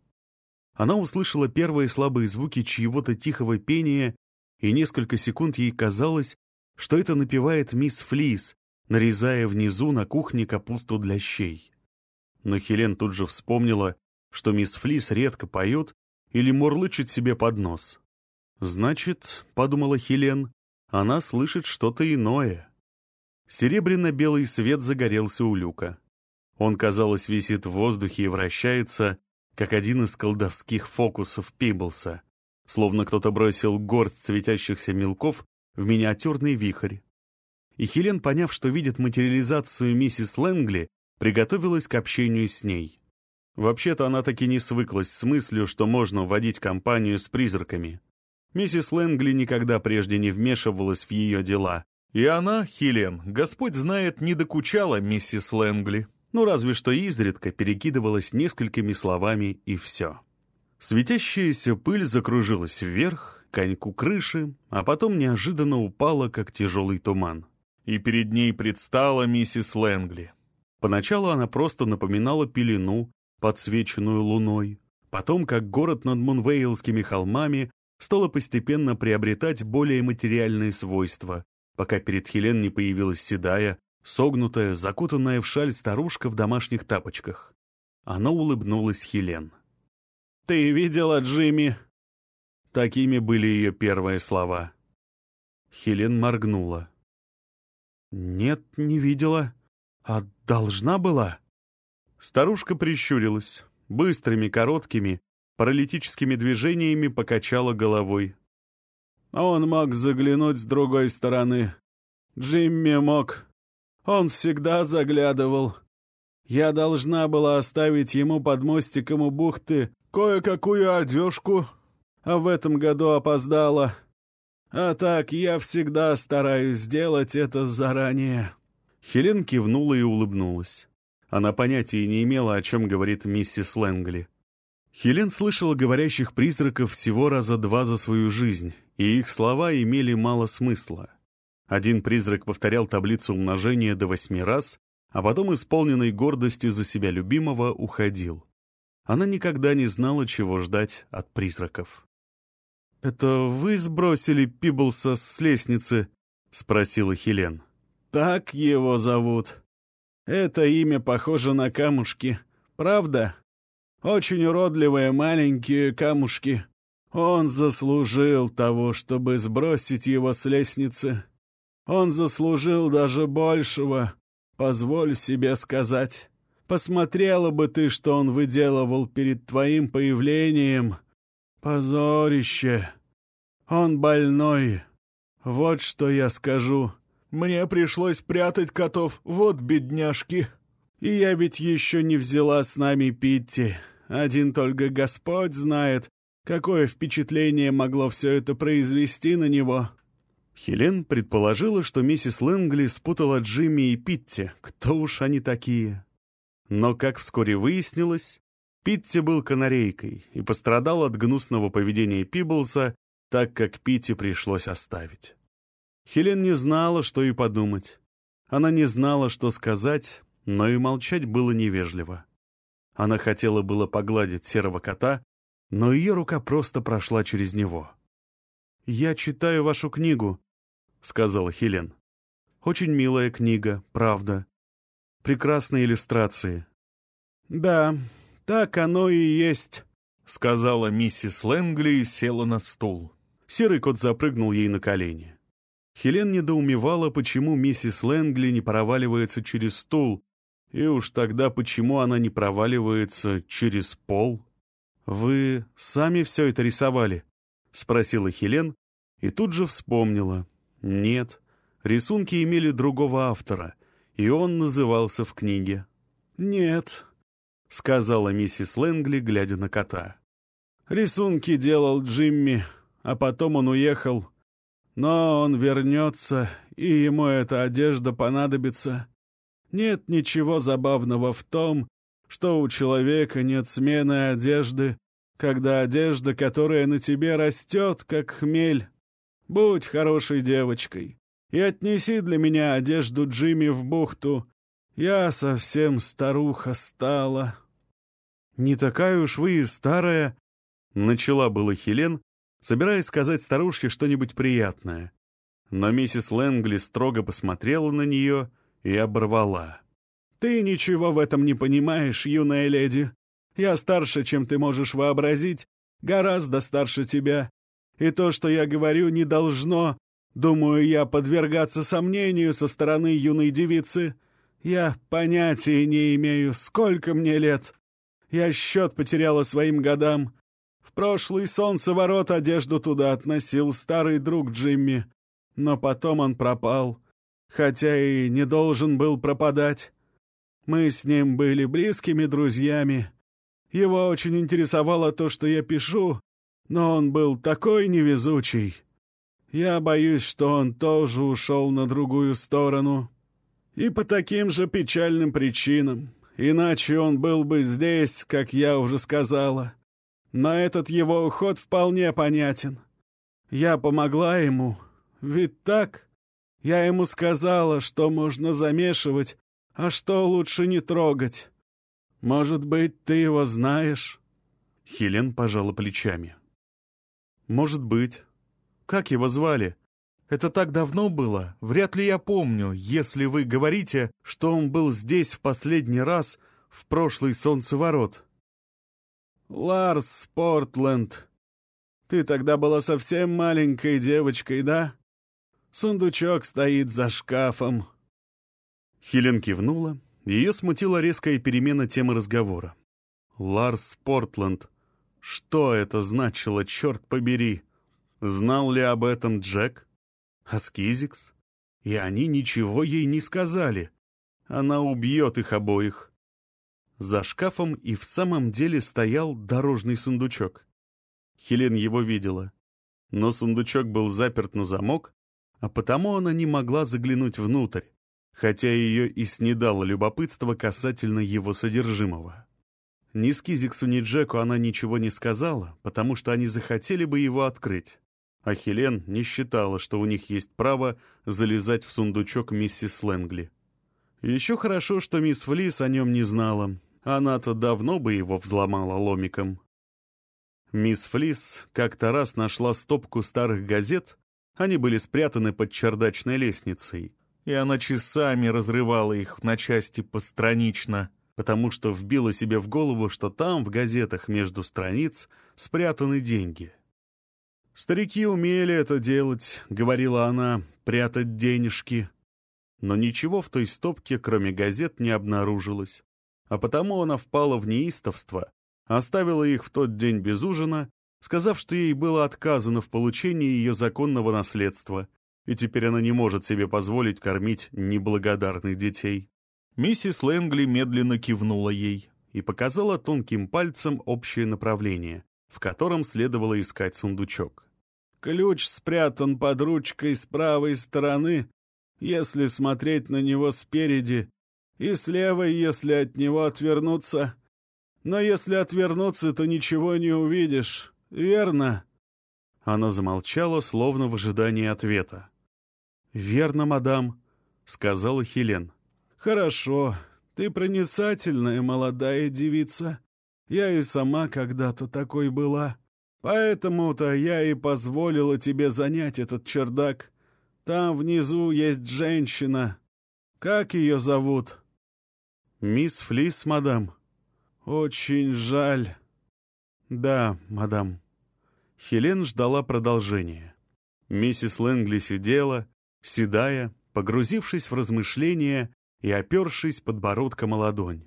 Она услышала первые слабые звуки чьего-то тихого пения, и несколько секунд ей казалось, что это напевает мисс Флис, нарезая внизу на кухне капусту для щей. Но Хелен тут же вспомнила, что мисс Флис редко поет или мурлычет себе под нос. «Значит, — подумала Хелен, — она слышит что-то иное». Серебряно-белый свет загорелся у люка. Он, казалось, висит в воздухе и вращается, как один из колдовских фокусов Пиблса, словно кто-то бросил горсть светящихся мелков в миниатюрный вихрь. И Хелен, поняв, что видит материализацию миссис Лэнгли, приготовилась к общению с ней. Вообще-то она таки не свыклась с мыслью, что можно вводить компанию с призраками. Миссис Лэнгли никогда прежде не вмешивалась в ее дела. И она, Хелен, Господь знает, не докучала миссис Лэнгли. Ну, разве что изредка перекидывалась несколькими словами и все. Светящаяся пыль закружилась вверх, коньку крыши, а потом неожиданно упала, как тяжелый туман. И перед ней предстала миссис Лэнгли. Поначалу она просто напоминала пелену, подсвеченную луной. Потом, как город над Мунвейлскими холмами, стала постепенно приобретать более материальные свойства, пока перед Хелен не появилась седая, согнутая, закутанная в шаль старушка в домашних тапочках. Она улыбнулась Хелен. «Ты видела Джимми?» Такими были ее первые слова. Хелен моргнула. «Нет, не видела. А должна была?» Старушка прищурилась, быстрыми, короткими, паралитическими движениями покачала головой. «Он мог заглянуть с другой стороны. Джимми мог. Он всегда заглядывал. Я должна была оставить ему под мостиком у бухты кое-какую одежку, а в этом году опоздала. А так я всегда стараюсь сделать это заранее». Хелен кивнула и улыбнулась. Она понятия не имела, о чем говорит миссис Лэнгли. Хелен слышала говорящих призраков всего раза два за свою жизнь, и их слова имели мало смысла. Один призрак повторял таблицу умножения до восьми раз, а потом, исполненный гордости за себя любимого, уходил. Она никогда не знала, чего ждать от призраков. «Это вы сбросили Пиблса с лестницы?» — спросила Хелен. «Так его зовут. Это имя похоже на камушки. Правда? Очень уродливые маленькие камушки. Он заслужил того, чтобы сбросить его с лестницы. Он заслужил даже большего, позволь себе сказать. Посмотрела бы ты, что он выделывал перед твоим появлением. Позорище. Он больной. Вот что я скажу. Мне пришлось прятать котов, вот бедняжки. И я ведь еще не взяла с нами Питти. Один только Господь знает, какое впечатление могло все это произвести на него. Хелен предположила, что миссис Лэнгли спутала Джимми и Питти. Кто уж они такие? Но, как вскоре выяснилось, Питти был канарейкой и пострадал от гнусного поведения Пиблса, так как Питти пришлось оставить. Хелен не знала, что и подумать. Она не знала, что сказать, но и молчать было невежливо. Она хотела было погладить серого кота, но ее рука просто прошла через него. «Я читаю вашу книгу», — сказала Хелен. «Очень милая книга, правда. Прекрасные иллюстрации». «Да, так оно и есть», — сказала миссис Лэнгли и села на стул. Серый кот запрыгнул ей на колени. Хелен недоумевала, почему миссис Лэнгли не проваливается через стул, И уж тогда почему она не проваливается через пол? «Вы сами все это рисовали?» — спросила Хелен, и тут же вспомнила. «Нет, рисунки имели другого автора, и он назывался в книге». «Нет», — сказала миссис Лэнгли, глядя на кота. «Рисунки делал Джимми, а потом он уехал. Но он вернется, и ему эта одежда понадобится. Нет ничего забавного в том, что у человека нет смены одежды, когда одежда, которая на тебе растет, как хмель. Будь хорошей девочкой и отнеси для меня одежду Джимми в бухту. Я совсем старуха стала. «Не такая уж вы и старая», — начала была Хелен, собираясь сказать старушке что-нибудь приятное. Но миссис Лэнгли строго посмотрела на нее и оборвала. «Ты ничего в этом не понимаешь, юная леди. Я старше, чем ты можешь вообразить, гораздо старше тебя. И то, что я говорю, не должно, думаю я, подвергаться сомнению со стороны юной девицы. Я понятия не имею, сколько мне лет. Я счет потеряла своим годам. В прошлый солнцеворот одежду туда относил старый друг Джимми, но потом он пропал, хотя и не должен был пропадать. Мы с ним были близкими друзьями. Его очень интересовало то, что я пишу, но он был такой невезучий. Я боюсь, что он тоже ушел на другую сторону. И по таким же печальным причинам. Иначе он был бы здесь, как я уже сказала. Но этот его уход вполне понятен. Я помогла ему. Ведь так? Я ему сказала, что можно замешивать, а что лучше не трогать. Может быть, ты его знаешь?» Хелен пожала плечами. «Может быть. Как его звали? Это так давно было, вряд ли я помню, если вы говорите, что он был здесь в последний раз в прошлый солнцеворот». «Ларс Портленд. Ты тогда была совсем маленькой девочкой, да? Сундучок стоит за шкафом». Хелен кивнула, ее смутила резкая перемена темы разговора. Ларс Портленд. Что это значило, черт побери? Знал ли об этом Джек? Аскизикс? И они ничего ей не сказали. Она убьет их обоих. За шкафом и в самом деле стоял дорожный сундучок. Хелен его видела. Но сундучок был заперт на замок, а потому она не могла заглянуть внутрь хотя ее и снедало любопытство касательно его содержимого. Ни Скизиксу, ни Джеку она ничего не сказала, потому что они захотели бы его открыть. А Хелен не считала, что у них есть право залезать в сундучок миссис Лэнгли. Еще хорошо, что мисс Флис о нем не знала. Она-то давно бы его взломала ломиком. Мисс Флис как-то раз нашла стопку старых газет, они были спрятаны под чердачной лестницей, и она часами разрывала их на части постранично, потому что вбила себе в голову, что там, в газетах между страниц, спрятаны деньги. «Старики умели это делать», — говорила она, — «прятать денежки». Но ничего в той стопке, кроме газет, не обнаружилось, а потому она впала в неистовство, оставила их в тот день без ужина, сказав, что ей было отказано в получении ее законного наследства, и теперь она не может себе позволить кормить неблагодарных детей. Миссис Лэнгли медленно кивнула ей и показала тонким пальцем общее направление, в котором следовало искать сундучок. «Ключ спрятан под ручкой с правой стороны, если смотреть на него спереди, и с левой, если от него отвернуться. Но если отвернуться, то ничего не увидишь, верно?» Она замолчала, словно в ожидании ответа. «Верно, мадам», — сказала Хелен. «Хорошо, ты проницательная молодая девица. Я и сама когда-то такой была. Поэтому-то я и позволила тебе занять этот чердак. Там внизу есть женщина. Как ее зовут?» «Мисс Флис, мадам». «Очень жаль». «Да, мадам». Хелен ждала продолжения. Миссис Лэнгли сидела, седая, погрузившись в размышления и опершись подбородком о ладонь.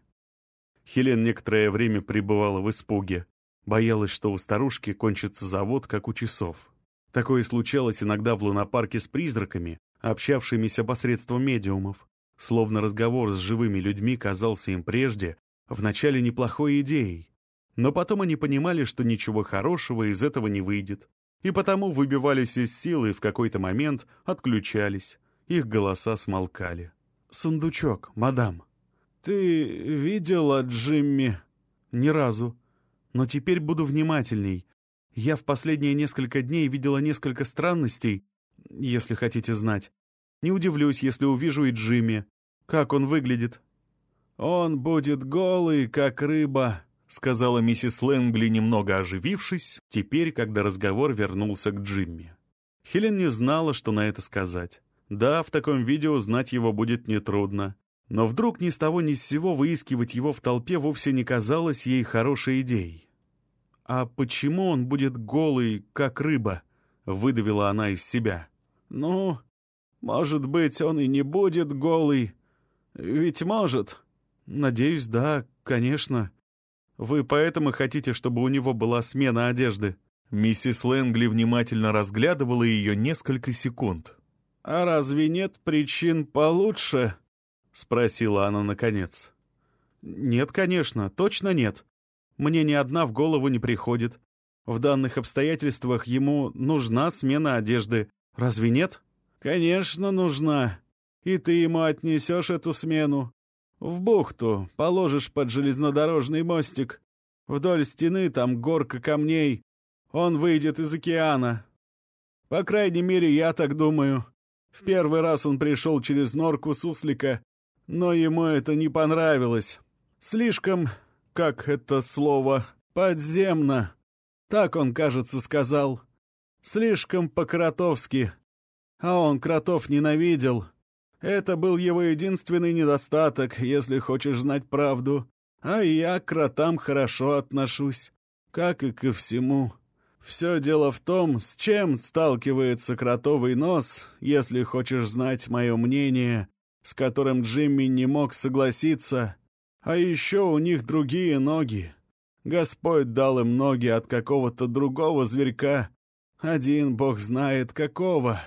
Хелен некоторое время пребывала в испуге. Боялась, что у старушки кончится завод, как у часов. Такое случалось иногда в лунопарке с призраками, общавшимися посредством медиумов. Словно разговор с живыми людьми казался им прежде, вначале неплохой идеей. Но потом они понимали, что ничего хорошего из этого не выйдет. И потому выбивались из сил и в какой-то момент отключались. Их голоса смолкали. «Сундучок, мадам». «Ты видела Джимми?» «Ни разу. Но теперь буду внимательней. Я в последние несколько дней видела несколько странностей, если хотите знать. Не удивлюсь, если увижу и Джимми. Как он выглядит?» «Он будет голый, как рыба», — сказала миссис Лэнгли, немного оживившись, теперь, когда разговор вернулся к Джимми. Хелен не знала, что на это сказать. Да, в таком видео знать его будет нетрудно. Но вдруг ни с того ни с сего выискивать его в толпе вовсе не казалось ей хорошей идеей. «А почему он будет голый, как рыба?» — выдавила она из себя. «Ну, может быть, он и не будет голый. Ведь может». «Надеюсь, да, конечно. Вы поэтому хотите, чтобы у него была смена одежды?» Миссис Лэнгли внимательно разглядывала ее несколько секунд. «А разве нет причин получше?» — спросила она наконец. «Нет, конечно, точно нет. Мне ни одна в голову не приходит. В данных обстоятельствах ему нужна смена одежды. Разве нет?» «Конечно, нужна. И ты ему отнесешь эту смену. В бухту положишь под железнодорожный мостик. Вдоль стены там горка камней. Он выйдет из океана. По крайней мере, я так думаю. В первый раз он пришел через норку суслика, но ему это не понравилось. Слишком, как это слово, подземно. Так он, кажется, сказал. Слишком по-кротовски. А он кротов ненавидел. Это был его единственный недостаток, если хочешь знать правду. А я к кротам хорошо отношусь, как и ко всему. Все дело в том, с чем сталкивается кротовый нос, если хочешь знать мое мнение, с которым Джимми не мог согласиться. А еще у них другие ноги. Господь дал им ноги от какого-то другого зверька. Один бог знает какого.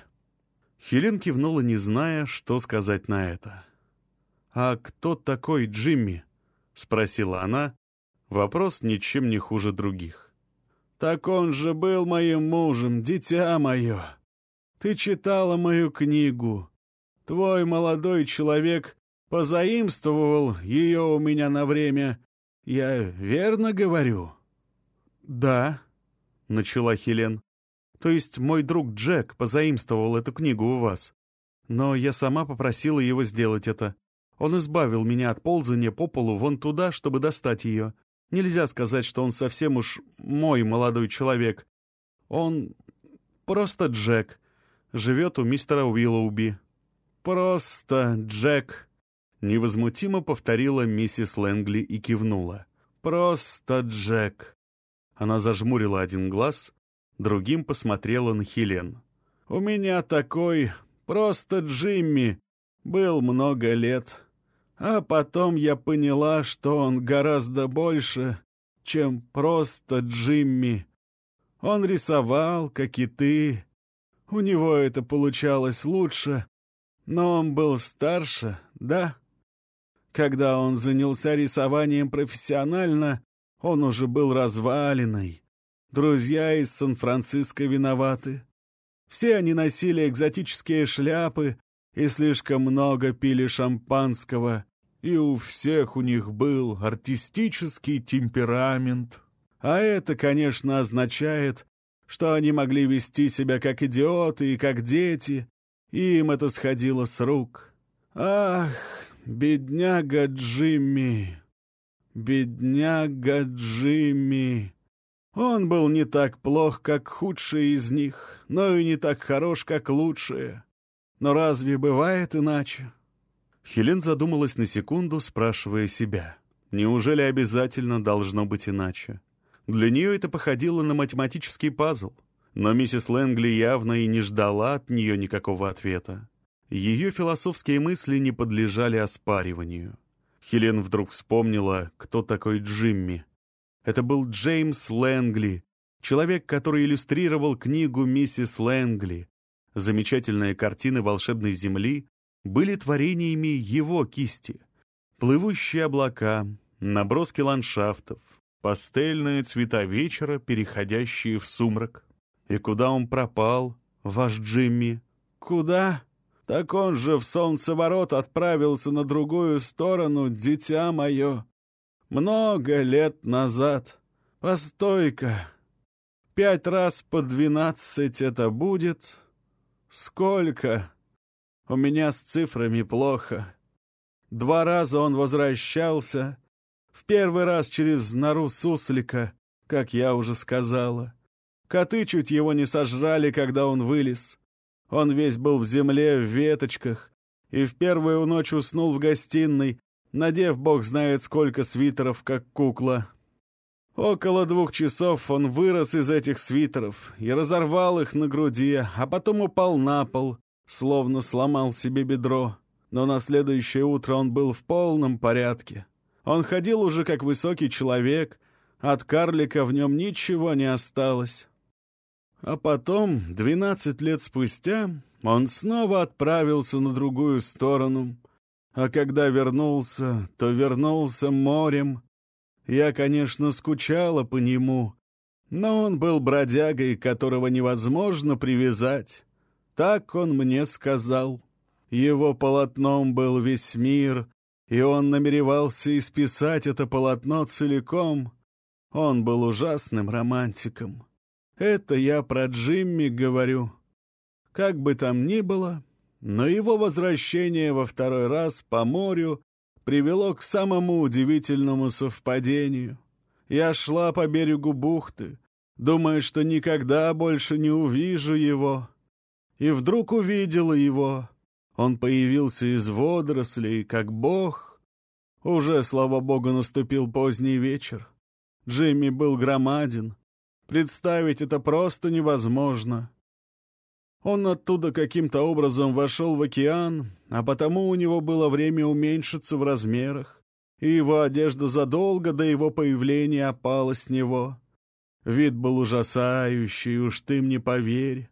Хелен кивнула, не зная, что сказать на это. «А кто такой Джимми?» — спросила она. Вопрос ничем не хуже других. «Так он же был моим мужем, дитя мое. Ты читала мою книгу. Твой молодой человек позаимствовал ее у меня на время. Я верно говорю?» «Да», — начала Хелен. То есть мой друг Джек позаимствовал эту книгу у вас. Но я сама попросила его сделать это. Он избавил меня от ползания по полу вон туда, чтобы достать ее. Нельзя сказать, что он совсем уж мой молодой человек. Он просто Джек. Живет у мистера Уиллоуби. «Просто Джек», — невозмутимо повторила миссис Лэнгли и кивнула. «Просто Джек». Она зажмурила один глаз, другим посмотрела на Хелен. «У меня такой, просто Джимми, был много лет. А потом я поняла, что он гораздо больше, чем просто Джимми. Он рисовал, как и ты. У него это получалось лучше, но он был старше, да? Когда он занялся рисованием профессионально, он уже был развалиной. Друзья из Сан-Франциско виноваты. Все они носили экзотические шляпы и слишком много пили шампанского, и у всех у них был артистический темперамент. А это, конечно, означает, что они могли вести себя как идиоты и как дети, и им это сходило с рук. Ах, бедняга Джимми, бедняга Джимми. Он был не так плох, как худшие из них, но и не так хорош, как лучшие. Но разве бывает иначе? Хелен задумалась на секунду, спрашивая себя. Неужели обязательно должно быть иначе? Для нее это походило на математический пазл. Но миссис Лэнгли явно и не ждала от нее никакого ответа. Ее философские мысли не подлежали оспариванию. Хелен вдруг вспомнила, кто такой Джимми. Это был Джеймс Лэнгли, человек, который иллюстрировал книгу «Миссис Лэнгли». Замечательные картины волшебной земли были творениями его кисти. Плывущие облака, наброски ландшафтов, пастельные цвета вечера, переходящие в сумрак. И куда он пропал, ваш Джимми? Куда? Так он же в солнцеворот отправился на другую сторону, дитя мое. Много лет назад. Постой-ка. Пять раз по двенадцать это будет. Сколько? У меня с цифрами плохо. Два раза он возвращался. В первый раз через нору суслика, как я уже сказала. Коты чуть его не сожрали, когда он вылез. Он весь был в земле, в веточках, и в первую ночь уснул в гостиной, надев бог знает сколько свитеров, как кукла. Около двух часов он вырос из этих свитеров и разорвал их на груди, а потом упал на пол, словно сломал себе бедро. Но на следующее утро он был в полном порядке. Он ходил уже как высокий человек, от карлика в нем ничего не осталось. А потом, двенадцать лет спустя, он снова отправился на другую сторону. А когда вернулся, то вернулся морем. Я, конечно, скучала по нему, но он был бродягой, которого невозможно привязать. Так он мне сказал. Его полотном был весь мир, и он намеревался исписать это полотно целиком. Он был ужасным романтиком. Это я про Джимми говорю. Как бы там ни было, но его возвращение во второй раз по морю привело к самому удивительному совпадению. Я шла по берегу бухты, думая, что никогда больше не увижу его. И вдруг увидела его. Он появился из водорослей, как бог. Уже, слава богу, наступил поздний вечер. Джимми был громаден, Представить это просто невозможно. Он оттуда каким-то образом вошел в океан, а потому у него было время уменьшиться в размерах, и его одежда задолго до его появления опала с него. Вид был ужасающий, уж ты мне поверь.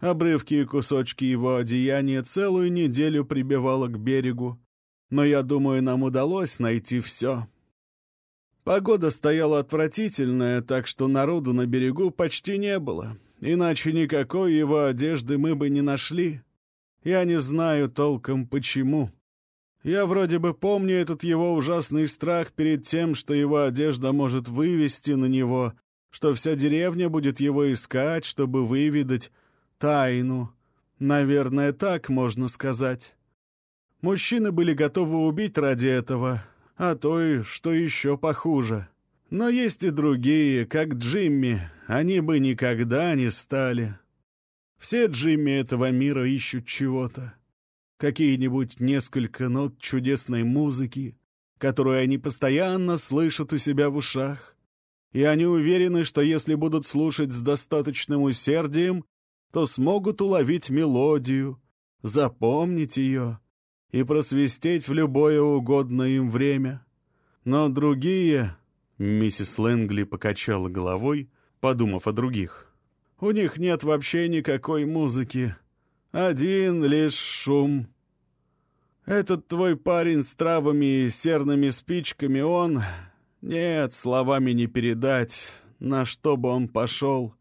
Обрывки и кусочки его одеяния целую неделю прибивало к берегу, но я думаю, нам удалось найти все. Погода стояла отвратительная, так что народу на берегу почти не было. Иначе никакой его одежды мы бы не нашли. Я не знаю толком почему. Я вроде бы помню этот его ужасный страх перед тем, что его одежда может вывести на него, что вся деревня будет его искать, чтобы выведать тайну. Наверное, так можно сказать. Мужчины были готовы убить ради этого, а то и что еще похуже. Но есть и другие, как Джимми, они бы никогда не стали. Все Джимми этого мира ищут чего-то. Какие-нибудь несколько нот чудесной музыки, которую они постоянно слышат у себя в ушах. И они уверены, что если будут слушать с достаточным усердием, то смогут уловить мелодию, запомнить ее и просвистеть в любое угодное им время. Но другие... Миссис Лэнгли покачала головой, подумав о других. У них нет вообще никакой музыки. Один лишь шум. Этот твой парень с травами и серными спичками, он... Нет, словами не передать, на что бы он пошел.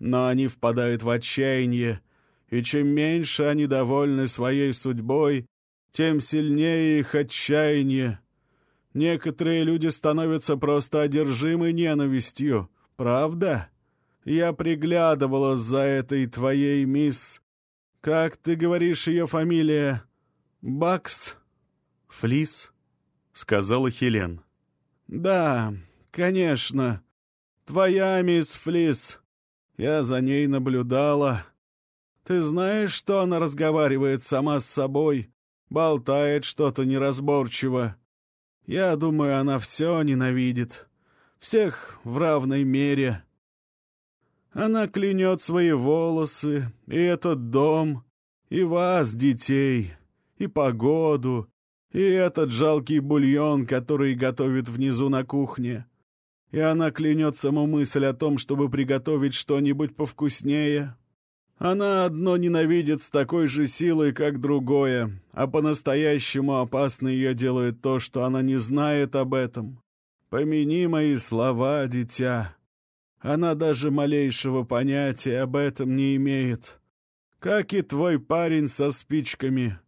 Но они впадают в отчаяние, и чем меньше они довольны своей судьбой, тем сильнее их отчаяние. Некоторые люди становятся просто одержимы ненавистью, правда? Я приглядывала за этой твоей мисс... Как ты говоришь ее фамилия? Бакс? Флис? — сказала Хелен. Да, конечно. Твоя мисс Флис. Я за ней наблюдала. Ты знаешь, что она разговаривает сама с собой? болтает что-то неразборчиво. Я думаю, она все ненавидит. Всех в равной мере. Она клянет свои волосы и этот дом, И вас, детей, и погоду, и этот жалкий бульон, который готовит внизу на кухне. И она клянет саму мысль о том, чтобы приготовить что-нибудь повкуснее. Она одно ненавидит с такой же силой, как другое, а по-настоящему опасно ее делает то, что она не знает об этом. Помяни мои слова, дитя. Она даже малейшего понятия об этом не имеет. Как и твой парень со спичками.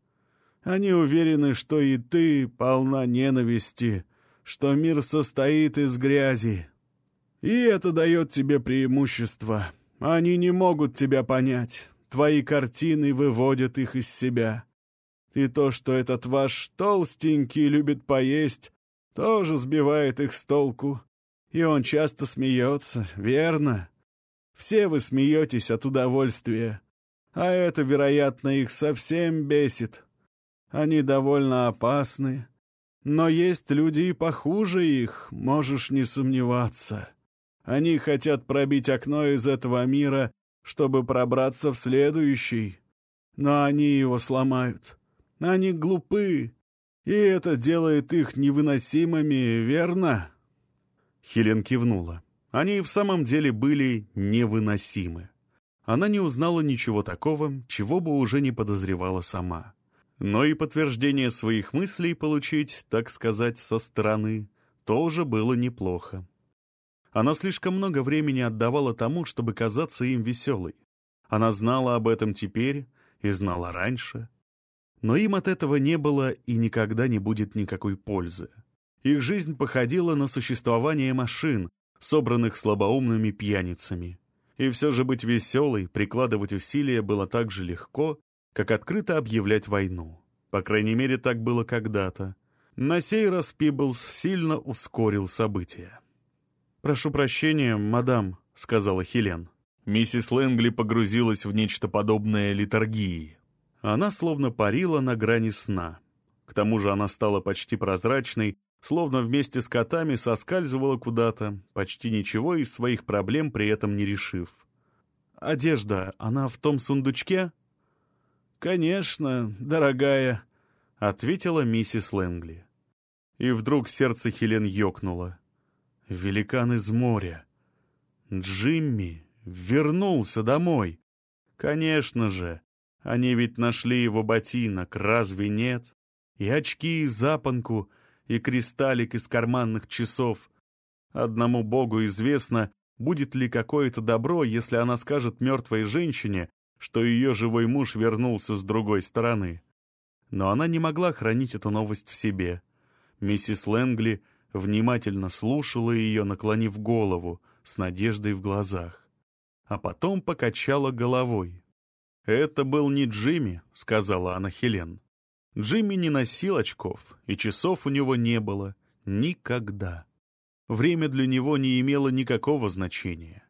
Они уверены, что и ты полна ненависти, что мир состоит из грязи. И это дает тебе преимущество. Они не могут тебя понять. Твои картины выводят их из себя. И то, что этот ваш толстенький любит поесть, тоже сбивает их с толку. И он часто смеется, верно? Все вы смеетесь от удовольствия. А это, вероятно, их совсем бесит. Они довольно опасны. Но есть люди и похуже их, можешь не сомневаться. Они хотят пробить окно из этого мира, чтобы пробраться в следующий. Но они его сломают. Они глупы, и это делает их невыносимыми, верно?» Хелен кивнула. Они в самом деле были невыносимы. Она не узнала ничего такого, чего бы уже не подозревала сама. Но и подтверждение своих мыслей получить, так сказать, со стороны, тоже было неплохо. Она слишком много времени отдавала тому, чтобы казаться им веселой. Она знала об этом теперь и знала раньше. Но им от этого не было и никогда не будет никакой пользы. Их жизнь походила на существование машин, собранных слабоумными пьяницами. И все же быть веселой, прикладывать усилия было так же легко, как открыто объявлять войну. По крайней мере, так было когда-то. На сей раз Пиблс сильно ускорил события. «Прошу прощения, мадам», — сказала Хелен. Миссис Лэнгли погрузилась в нечто подобное литургии. Она словно парила на грани сна. К тому же она стала почти прозрачной, словно вместе с котами соскальзывала куда-то, почти ничего из своих проблем при этом не решив. «Одежда, она в том сундучке?» «Конечно, дорогая», — ответила миссис Лэнгли. И вдруг сердце Хелен ёкнуло. Великан из моря. Джимми вернулся домой. Конечно же, они ведь нашли его ботинок, разве нет? И очки, и запонку, и кристаллик из карманных часов. Одному богу известно, будет ли какое-то добро, если она скажет мертвой женщине, что ее живой муж вернулся с другой стороны. Но она не могла хранить эту новость в себе. Миссис Лэнгли внимательно слушала ее, наклонив голову, с надеждой в глазах. А потом покачала головой. «Это был не Джимми», — сказала она Хелен. Джимми не носил очков, и часов у него не было. Никогда. Время для него не имело никакого значения.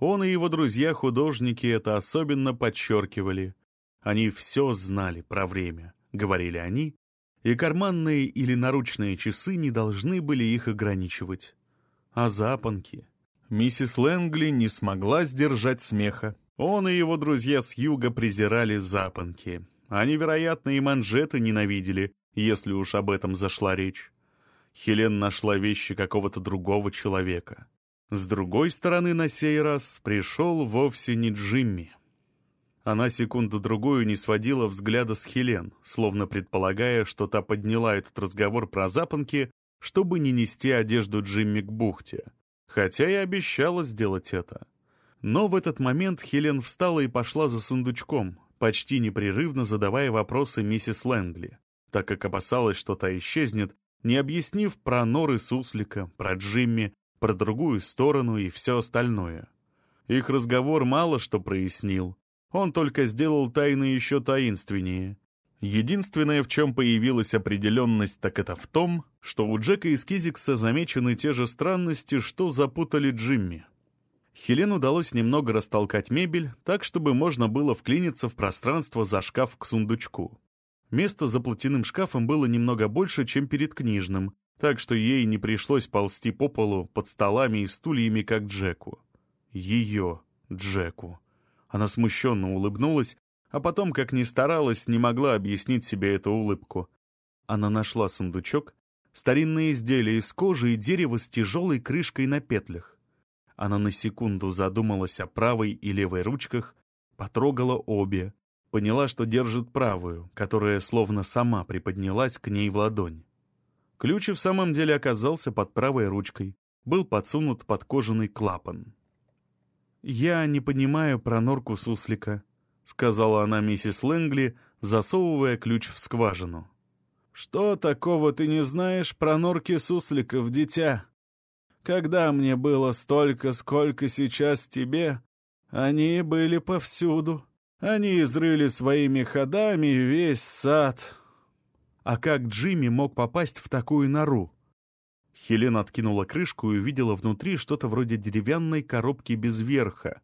Он и его друзья-художники это особенно подчеркивали. Они все знали про время, говорили они, и карманные или наручные часы не должны были их ограничивать. А запонки? Миссис Лэнгли не смогла сдержать смеха. Он и его друзья с юга презирали запонки. Они, вероятно, и манжеты ненавидели, если уж об этом зашла речь. Хелен нашла вещи какого-то другого человека. С другой стороны, на сей раз пришел вовсе не Джимми. Она секунду-другую не сводила взгляда с Хелен, словно предполагая, что та подняла этот разговор про запонки, чтобы не нести одежду Джимми к бухте, хотя и обещала сделать это. Но в этот момент Хелен встала и пошла за сундучком, почти непрерывно задавая вопросы миссис Лэнгли, так как опасалась, что та исчезнет, не объяснив про норы суслика, про Джимми, про другую сторону и все остальное. Их разговор мало что прояснил, он только сделал тайны еще таинственнее. Единственное, в чем появилась определенность, так это в том, что у Джека из Кизикса замечены те же странности, что запутали Джимми. Хелен удалось немного растолкать мебель, так, чтобы можно было вклиниться в пространство за шкаф к сундучку. Место за платяным шкафом было немного больше, чем перед книжным, так что ей не пришлось ползти по полу под столами и стульями, как Джеку. Ее Джеку. Она смущенно улыбнулась, а потом, как ни старалась, не могла объяснить себе эту улыбку. Она нашла сундучок, старинные изделия из кожи и дерева с тяжелой крышкой на петлях. Она на секунду задумалась о правой и левой ручках, потрогала обе, поняла, что держит правую, которая словно сама приподнялась к ней в ладонь. Ключ в самом деле оказался под правой ручкой, был подсунут под кожаный клапан. «Я не понимаю про норку суслика», — сказала она миссис Лэнгли, засовывая ключ в скважину. «Что такого ты не знаешь про норки сусликов, дитя? Когда мне было столько, сколько сейчас тебе, они были повсюду. Они изрыли своими ходами весь сад». «А как Джимми мог попасть в такую нору?» Хелен откинула крышку и увидела внутри что-то вроде деревянной коробки без верха.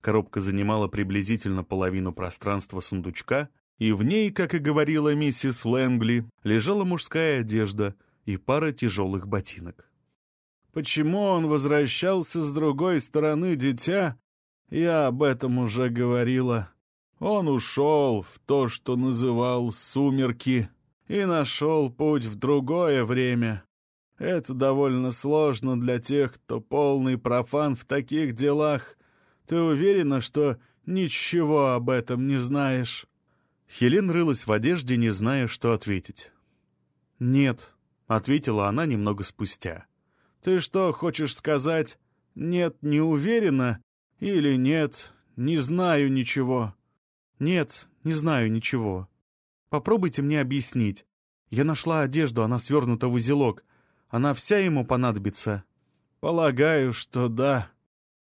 Коробка занимала приблизительно половину пространства сундучка, и в ней, как и говорила миссис Лэнгли, лежала мужская одежда и пара тяжелых ботинок. «Почему он возвращался с другой стороны, дитя? Я об этом уже говорила. Он ушел в то, что называл «сумерки», и нашел путь в другое время. Это довольно сложно для тех, кто полный профан в таких делах. Ты уверена, что ничего об этом не знаешь?» Хелен рылась в одежде, не зная, что ответить. «Нет», — ответила она немного спустя. «Ты что, хочешь сказать? Нет, не уверена? Или нет, не знаю ничего?» «Нет, не знаю ничего. Попробуйте мне объяснить. Я нашла одежду, она свернута в узелок. Она вся ему понадобится?» «Полагаю, что да.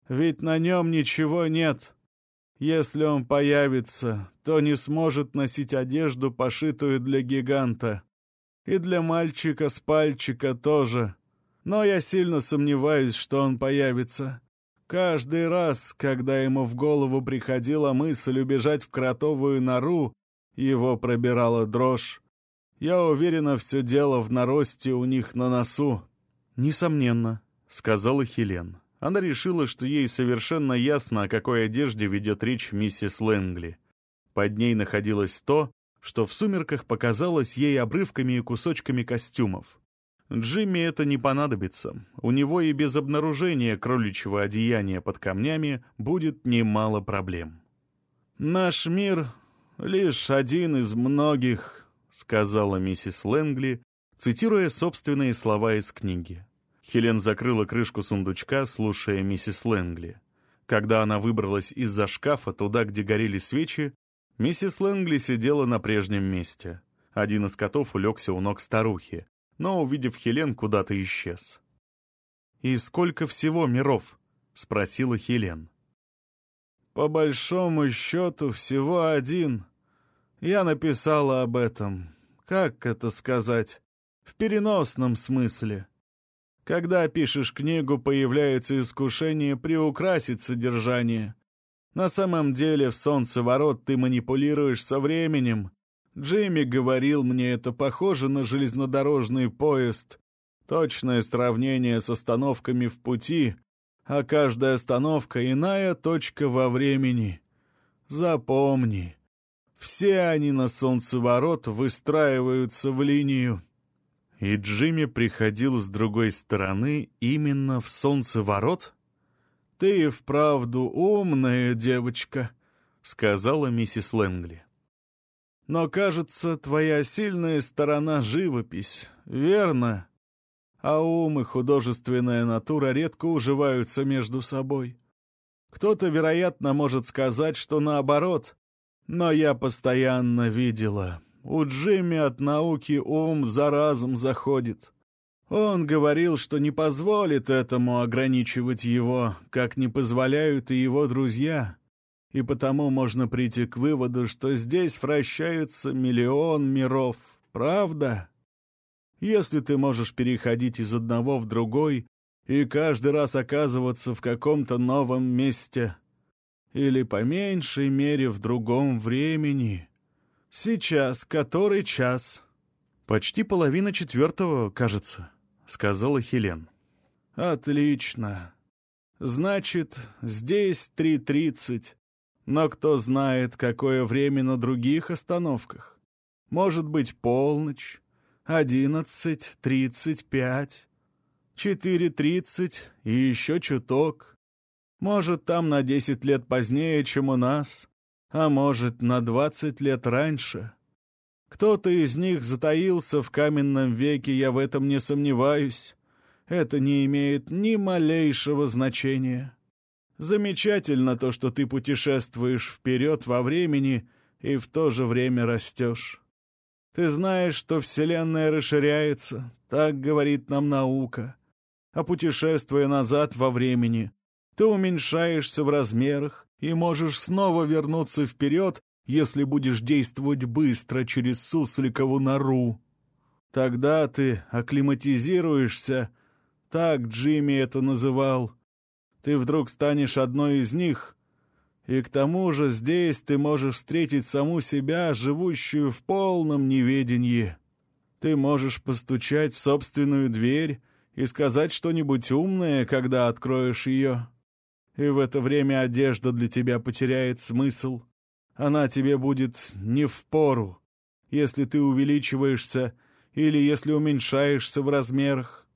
Ведь на нем ничего нет. Если он появится, то не сможет носить одежду, пошитую для гиганта. И для мальчика с пальчика тоже. Но я сильно сомневаюсь, что он появится. Каждый раз, когда ему в голову приходила мысль убежать в кротовую нору, его пробирала дрожь. Я уверена, все дело в наросте у них на носу». «Несомненно», — сказала Хелен. Она решила, что ей совершенно ясно, о какой одежде ведет речь миссис Лэнгли. Под ней находилось то, что в сумерках показалось ей обрывками и кусочками костюмов. Джимми это не понадобится. У него и без обнаружения кроличьего одеяния под камнями будет немало проблем. «Наш мир — лишь один из многих», — сказала миссис Лэнгли, цитируя собственные слова из книги. Хелен закрыла крышку сундучка, слушая миссис Лэнгли. Когда она выбралась из-за шкафа туда, где горели свечи, миссис Лэнгли сидела на прежнем месте. Один из котов улегся у ног старухи, но, увидев Хелен, куда-то исчез. «И сколько всего миров?» — спросила Хелен. «По большому счету всего один», я написала об этом. Как это сказать? В переносном смысле. Когда пишешь книгу, появляется искушение приукрасить содержание. На самом деле в солнцеворот ты манипулируешь со временем. Джимми говорил мне, это похоже на железнодорожный поезд. Точное сравнение с остановками в пути, а каждая остановка — иная точка во времени. Запомни. Все они на солнцеворот выстраиваются в линию. И Джимми приходил с другой стороны именно в солнцеворот? «Ты и вправду умная девочка», — сказала миссис Лэнгли. «Но, кажется, твоя сильная сторона — живопись, верно? А ум и художественная натура редко уживаются между собой. Кто-то, вероятно, может сказать, что наоборот — но я постоянно видела. У Джимми от науки ум за разум заходит. Он говорил, что не позволит этому ограничивать его, как не позволяют и его друзья. И потому можно прийти к выводу, что здесь вращается миллион миров. Правда? Если ты можешь переходить из одного в другой и каждый раз оказываться в каком-то новом месте — или, по меньшей мере, в другом времени. Сейчас который час? Почти половина четвертого, кажется, сказала Хелен. Отлично. Значит, здесь три тридцать, Но кто знает, какое время на других остановках. Может быть, полночь, одиннадцать, тридцать пять, четыре тридцать и еще чуток. Может, там на десять лет позднее, чем у нас, а может, на двадцать лет раньше. Кто-то из них затаился в каменном веке, я в этом не сомневаюсь. Это не имеет ни малейшего значения. Замечательно то, что ты путешествуешь вперед во времени и в то же время растешь. Ты знаешь, что Вселенная расширяется, так говорит нам наука. А путешествуя назад во времени, ты уменьшаешься в размерах и можешь снова вернуться вперед, если будешь действовать быстро через сусликову нору. Тогда ты акклиматизируешься, так Джимми это называл, ты вдруг станешь одной из них, и к тому же здесь ты можешь встретить саму себя, живущую в полном неведении. Ты можешь постучать в собственную дверь и сказать что-нибудь умное, когда откроешь ее. И в это время одежда для тебя потеряет смысл. Она тебе будет не в пору, если ты увеличиваешься или если уменьшаешься в размерах.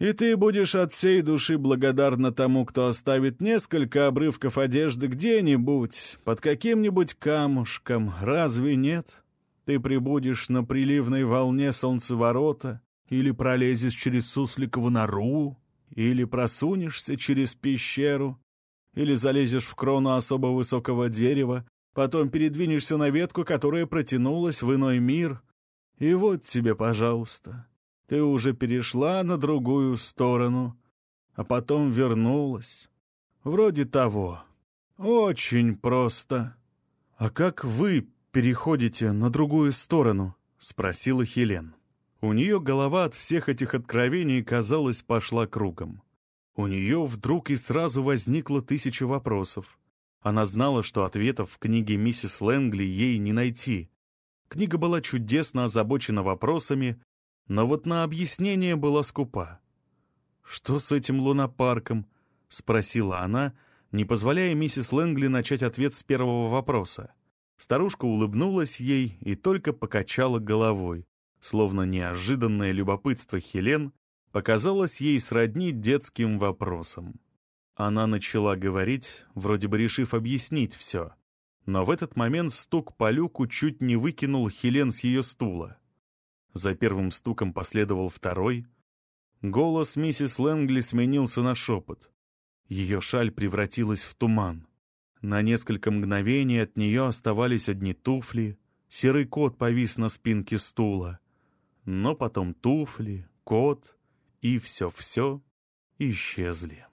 И ты будешь от всей души благодарна тому, кто оставит несколько обрывков одежды где-нибудь, под каким-нибудь камушком, разве нет? Ты прибудешь на приливной волне солнцеворота, или пролезешь через сусликову нору, или просунешься через пещеру, или залезешь в крону особо высокого дерева, потом передвинешься на ветку, которая протянулась в иной мир. И вот тебе, пожалуйста, ты уже перешла на другую сторону, а потом вернулась. Вроде того. Очень просто. — А как вы переходите на другую сторону? — спросила Хелен. У нее голова от всех этих откровений, казалось, пошла кругом. У нее вдруг и сразу возникло тысяча вопросов. Она знала, что ответов в книге миссис Лэнгли ей не найти. Книга была чудесно озабочена вопросами, но вот на объяснение была скупа. «Что с этим лунопарком?» — спросила она, не позволяя миссис Лэнгли начать ответ с первого вопроса. Старушка улыбнулась ей и только покачала головой, словно неожиданное любопытство Хелен показалось ей сродни детским вопросом. Она начала говорить, вроде бы решив объяснить все. Но в этот момент стук по люку чуть не выкинул Хелен с ее стула. За первым стуком последовал второй. Голос миссис Лэнгли сменился на шепот. Ее шаль превратилась в туман. На несколько мгновений от нее оставались одни туфли, серый кот повис на спинке стула. Но потом туфли, кот и все-все исчезли.